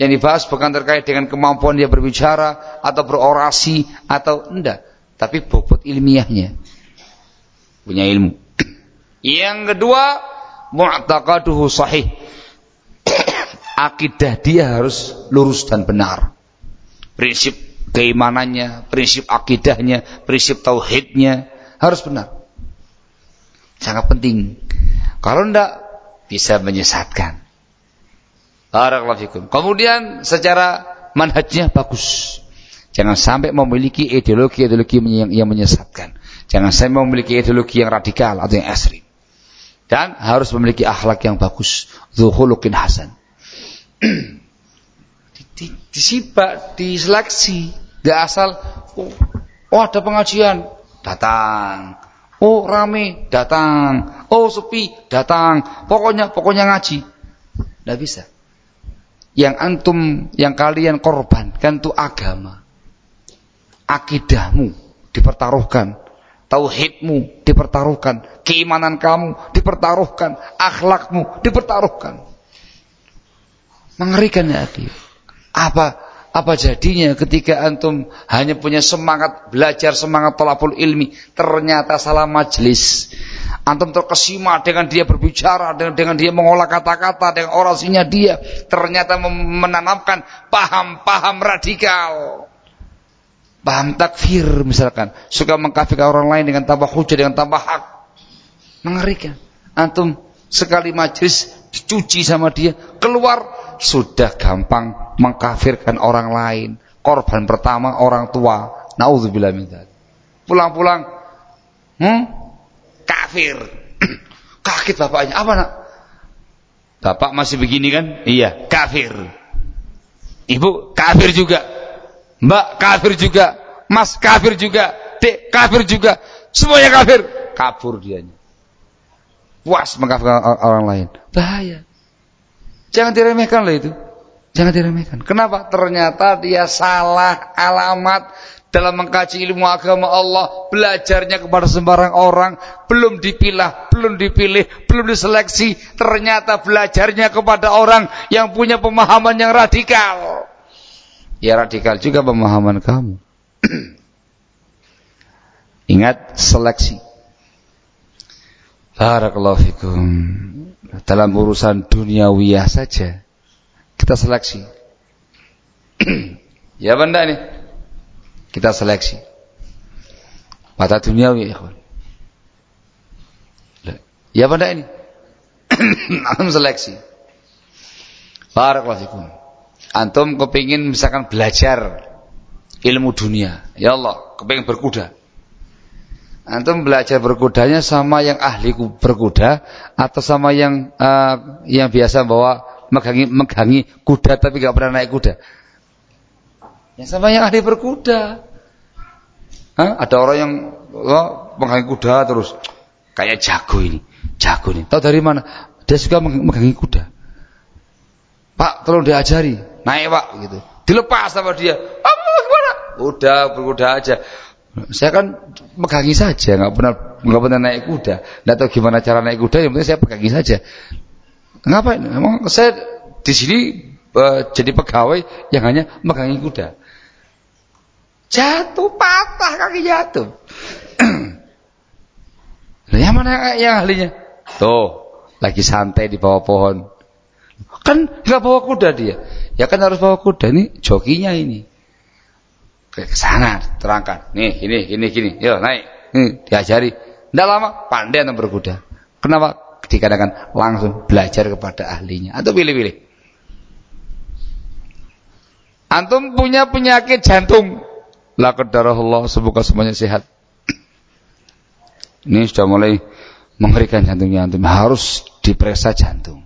Yang dibahas bukan terkait dengan kemampuan dia berbicara atau berorasi atau enggak, tapi bobot ilmiahnya. Punya ilmu. Yang kedua, mu'taqaduhu sahih (coughs) akidah dia harus lurus dan benar. Prinsip keimanannya, prinsip akidahnya, prinsip tauhidnya harus benar. Sangat penting. Kalau tidak bisa menyesatkan. Barakallahu Kemudian secara manhajnya bagus. Jangan sampai memiliki ideologi-ideologi yang, yang menyesatkan. Jangan sampai memiliki ideologi yang radikal atau yang ekstrim. Dan harus memiliki akhlak yang bagus. Zuhulukin hasan (clears throat) di, di, disibak, diseleksi, tidak asal oh, oh ada pengajian, datang. Oh rame, datang. Oh sepi, datang. Pokoknya pokoknya ngaji. Tidak bisa. Yang antum, yang kalian korbankan itu agama. Akidahmu dipertaruhkan. Tauhidmu dipertaruhkan. Keimanan kamu dipertaruhkan. Akhlakmu dipertaruhkan. Mengerikan ya. Apa apa jadinya ketika antum hanya punya semangat belajar, semangat tolapul ilmi, ternyata salah majelis. Antum terkesima dengan dia berbicara, dengan, dengan dia mengolah kata-kata, dengan orasinya dia, ternyata menanamkan paham-paham radikal. Paham takfir misalkan, suka mengkafirkan orang lain dengan tambah hujah, dengan tambah hak. Mengerikan. Antum sekali majlis dicuci sama dia, keluar sudah gampang mengkafirkan orang lain. Korban pertama orang tua. Nauzubillah min Pulang-pulang hmm? kafir. (clears throat) Kaget bapaknya. Apa nak? Bapak masih begini kan? Iya, kafir. Ibu kafir juga. Mbak kafir juga. Mas kafir juga. Dek kafir juga. Semuanya kafir. Kabur dianya. Puas mengkafirkan orang lain. Bahaya. Jangan diremehkan lah itu. Jangan diremehkan. Kenapa? Ternyata dia salah alamat dalam mengkaji ilmu agama Allah, belajarnya kepada sembarang orang, belum dipilah, belum dipilih, belum diseleksi, ternyata belajarnya kepada orang yang punya pemahaman yang radikal. Ya radikal juga pemahaman kamu. (clears throat) Ingat seleksi. Barakallahu fikum. Dalam urusan duniawiyah saja kita seleksi. (clears throat) ya benda ini. Kita seleksi. Mata duniawi ya Ya benda ini. (clears throat) Antum seleksi. Barakallahu. Antum kepingin misalkan belajar ilmu dunia. Ya Allah, kepingin berkuda. Antum belajar berkudanya sama yang ahli berkuda atau sama yang uh, yang biasa bawa megangi megangi kuda tapi gak pernah naik kuda. Yang sama yang ahli berkuda. Hah? Ada orang yang oh, megangi kuda terus kayak jago ini, jago ini. Tahu dari mana? Dia suka megangi kuda. Pak, tolong diajari, naik pak, gitu. Dilepas sama dia. Apa gimana? Udah berkuda aja. Saya kan megangi saja, nggak pernah nggak pernah naik kuda. Nggak tahu gimana cara naik kuda, yang penting saya pegangi saja. Ngapain? Emang saya di sini uh, jadi pegawai yang hanya megangi kuda. Jatuh patah kaki jatuh. (clears throat) nah, yang mana yang ahlinya? Tuh, lagi santai di bawah pohon. Kan nggak bawa kuda dia. Ya kan harus bawa kuda ini jokinya ini. Ke sana terangkan. Nih, ini, ini, gini. Yo, naik. Nih, diajari. Tidak lama pandai untuk berkuda. Kenapa? dikatakan langsung belajar kepada ahlinya atau pilih-pilih antum punya penyakit jantung lakad darahullah semoga semuanya sehat ini sudah mulai mengerikan jantungnya antum harus diperiksa jantung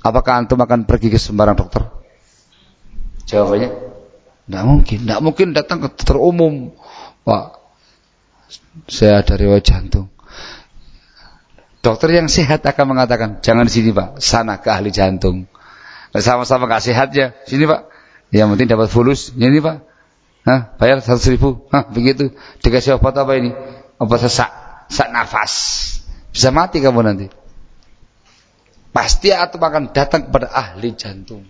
apakah antum akan pergi ke sembarang dokter jawabannya tidak mungkin tidak mungkin datang ke dokter umum pak saya dari riwayat jantung Dokter yang sehat akan mengatakan, jangan di sini pak, sana ke ahli jantung. Sama-sama gak sehat ya, sini pak. Yang penting dapat fulus, ini pak. Hah, bayar seratus ribu, Hah, begitu. Dikasih obat apa ini? Obat sesak, sesak nafas. Bisa mati kamu nanti. Pasti atau akan datang kepada ahli jantung.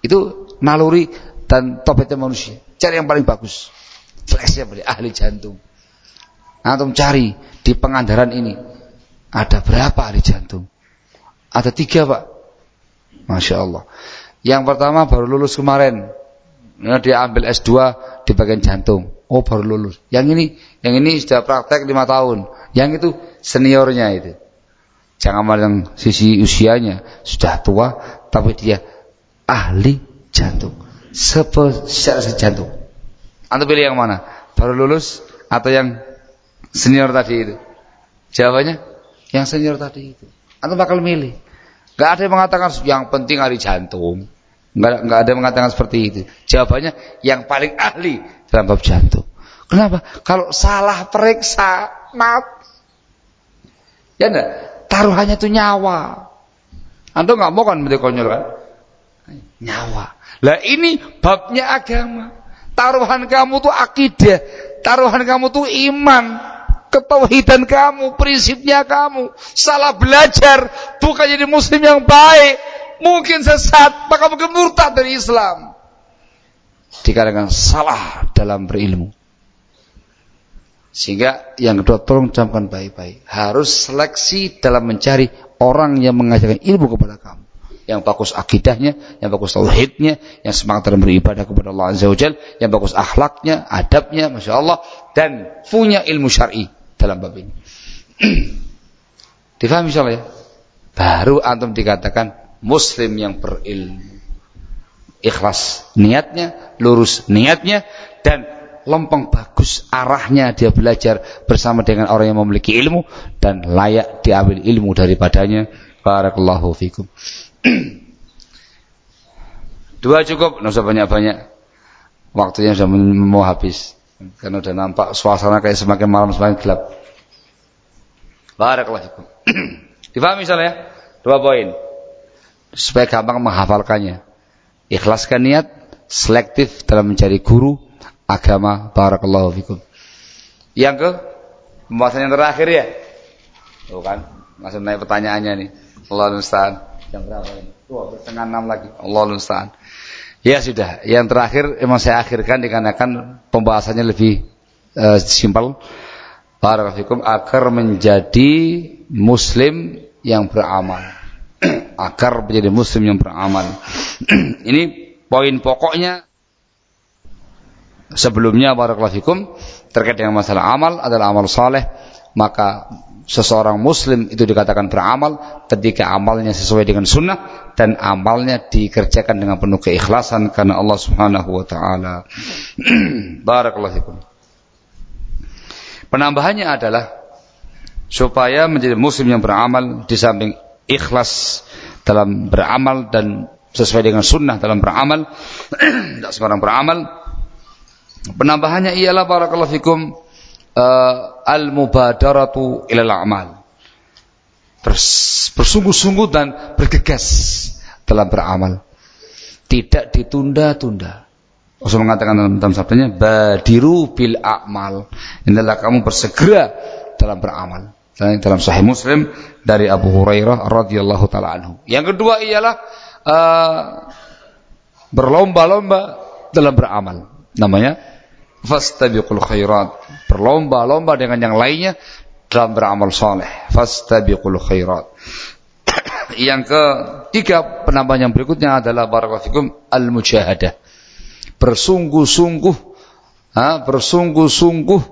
Itu naluri dan topetnya manusia. Cari yang paling bagus. Flexnya boleh ahli jantung. Antum cari di pengandaran ini ada berapa ahli jantung? Ada tiga pak. Masya Allah. Yang pertama baru lulus kemarin. Nah, dia ambil S2 di bagian jantung. Oh baru lulus. Yang ini, yang ini sudah praktek lima tahun. Yang itu seniornya itu. Jangan yang sisi usianya sudah tua, tapi dia ahli jantung, spesialis jantung. Anda pilih yang mana? Baru lulus atau yang senior tadi itu? Jawabannya yang senior tadi itu. Atau bakal milih. Gak ada yang mengatakan yang penting hari jantung. Gak, gak ada yang mengatakan seperti itu. Jawabannya yang paling ahli dalam bab jantung. Kenapa? Kalau salah periksa, maaf. Ya enggak? Taruhannya itu nyawa. Anda nggak mau kan menjadi konyol kan? Nyawa. Lah ini babnya agama. Taruhan kamu tuh akidah. Taruhan kamu tuh iman ketauhidan kamu, prinsipnya kamu. Salah belajar, bukan jadi muslim yang baik. Mungkin sesat, maka mungkin murtad dari Islam. Dikatakan salah dalam berilmu. Sehingga yang kedua tolong camkan baik-baik. Harus seleksi dalam mencari orang yang mengajarkan ilmu kepada kamu. Yang bagus akidahnya, yang bagus tauhidnya, yang semangat dalam beribadah kepada Allah Azza wa Jal, yang bagus akhlaknya, adabnya, Masya Allah, dan punya ilmu syar'i dalam bab ini. (clears throat) Difahami insyaallah ya? Baru antum dikatakan muslim yang berilmu. Ikhlas niatnya, lurus niatnya dan lempeng bagus arahnya dia belajar bersama dengan orang yang memiliki ilmu dan layak diambil ilmu daripadanya. Barakallahu fikum. (clears throat) Dua cukup, nggak usah banyak-banyak. Waktunya sudah mau habis. Karena udah nampak suasana kayak semakin malam semakin gelap. Barakallahu fikum. (clears throat) Difahami misalnya? Dua poin. supaya gampang menghafalkannya. Ikhlaskan niat, selektif dalam mencari guru agama. Barakallahu fikum. Yang ke pembahasan yang terakhir ya. Tuh kan, masih naik pertanyaannya nih. Allah musta'an. Yang berapa ini? Tuh, setengah enam lagi. Allah musta'an. Ya sudah, yang terakhir emang saya akhirkan dikarenakan pembahasannya lebih uh, simpel. Barakallahu agar menjadi muslim yang beramal. (clears throat) agar menjadi muslim yang beramal. (clears throat) Ini poin pokoknya sebelumnya barakallahu terkait dengan masalah amal adalah amal saleh, maka seseorang muslim itu dikatakan beramal ketika amalnya sesuai dengan sunnah dan amalnya dikerjakan dengan penuh keikhlasan karena Allah Subhanahu wa taala. (clears throat) Barakallahu fikum. Penambahannya adalah supaya menjadi muslim yang beramal di samping ikhlas dalam beramal dan sesuai dengan sunnah dalam beramal (clears throat) tidak sembarang beramal penambahannya ialah barakallahu fikum uh, al-mubadaratu ilal a'mal. Bersungguh-sungguh dan bergegas dalam beramal. Tidak ditunda-tunda. Rasul mengatakan dalam, dalam sabdanya, badiru bil a'mal. Inilah kamu bersegera dalam beramal. Dalam Sahih Muslim dari Abu Hurairah radhiyallahu taala anhu. Yang kedua ialah uh, berlomba-lomba dalam beramal. Namanya fastabiqul khairat. Berlomba-lomba dengan yang lainnya dalam beramal soleh. Fastabiqul khairat. (coughs) yang ketiga penambahan yang berikutnya adalah barakallahu al-mujahadah. Bersungguh-sungguh bersungguh-sungguh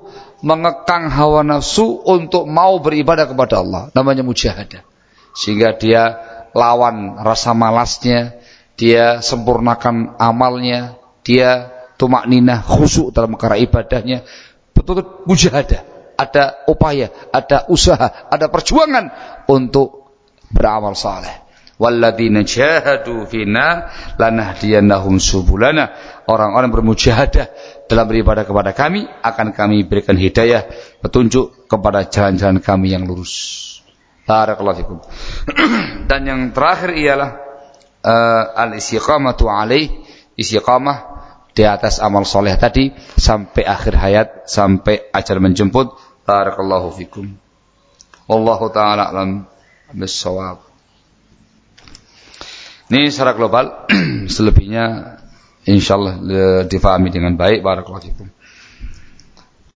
mengekang hawa nafsu untuk mau beribadah kepada Allah. Namanya mujahadah. Sehingga dia lawan rasa malasnya, dia sempurnakan amalnya, dia tumak nina khusyuk dalam perkara ibadahnya betul-betul mujahadah ada upaya ada usaha ada perjuangan untuk beramal saleh. Walladzina jahadu fina lanahdiyannahum subulana. Orang-orang bermujahadah dalam beribadah kepada kami akan kami berikan hidayah petunjuk kepada jalan-jalan kami yang lurus. Barakallahu fikum. (clears throat) Dan yang terakhir ialah uh, al-istiqamatu alaih. Istiqamah di atas amal soleh tadi sampai akhir hayat sampai ajal menjemput. Barakallahu fikum. Wallahu taala alam bisawab ini secara global (clears throat) selebihnya insyaallah difahami dengan baik. Barakallahu fikum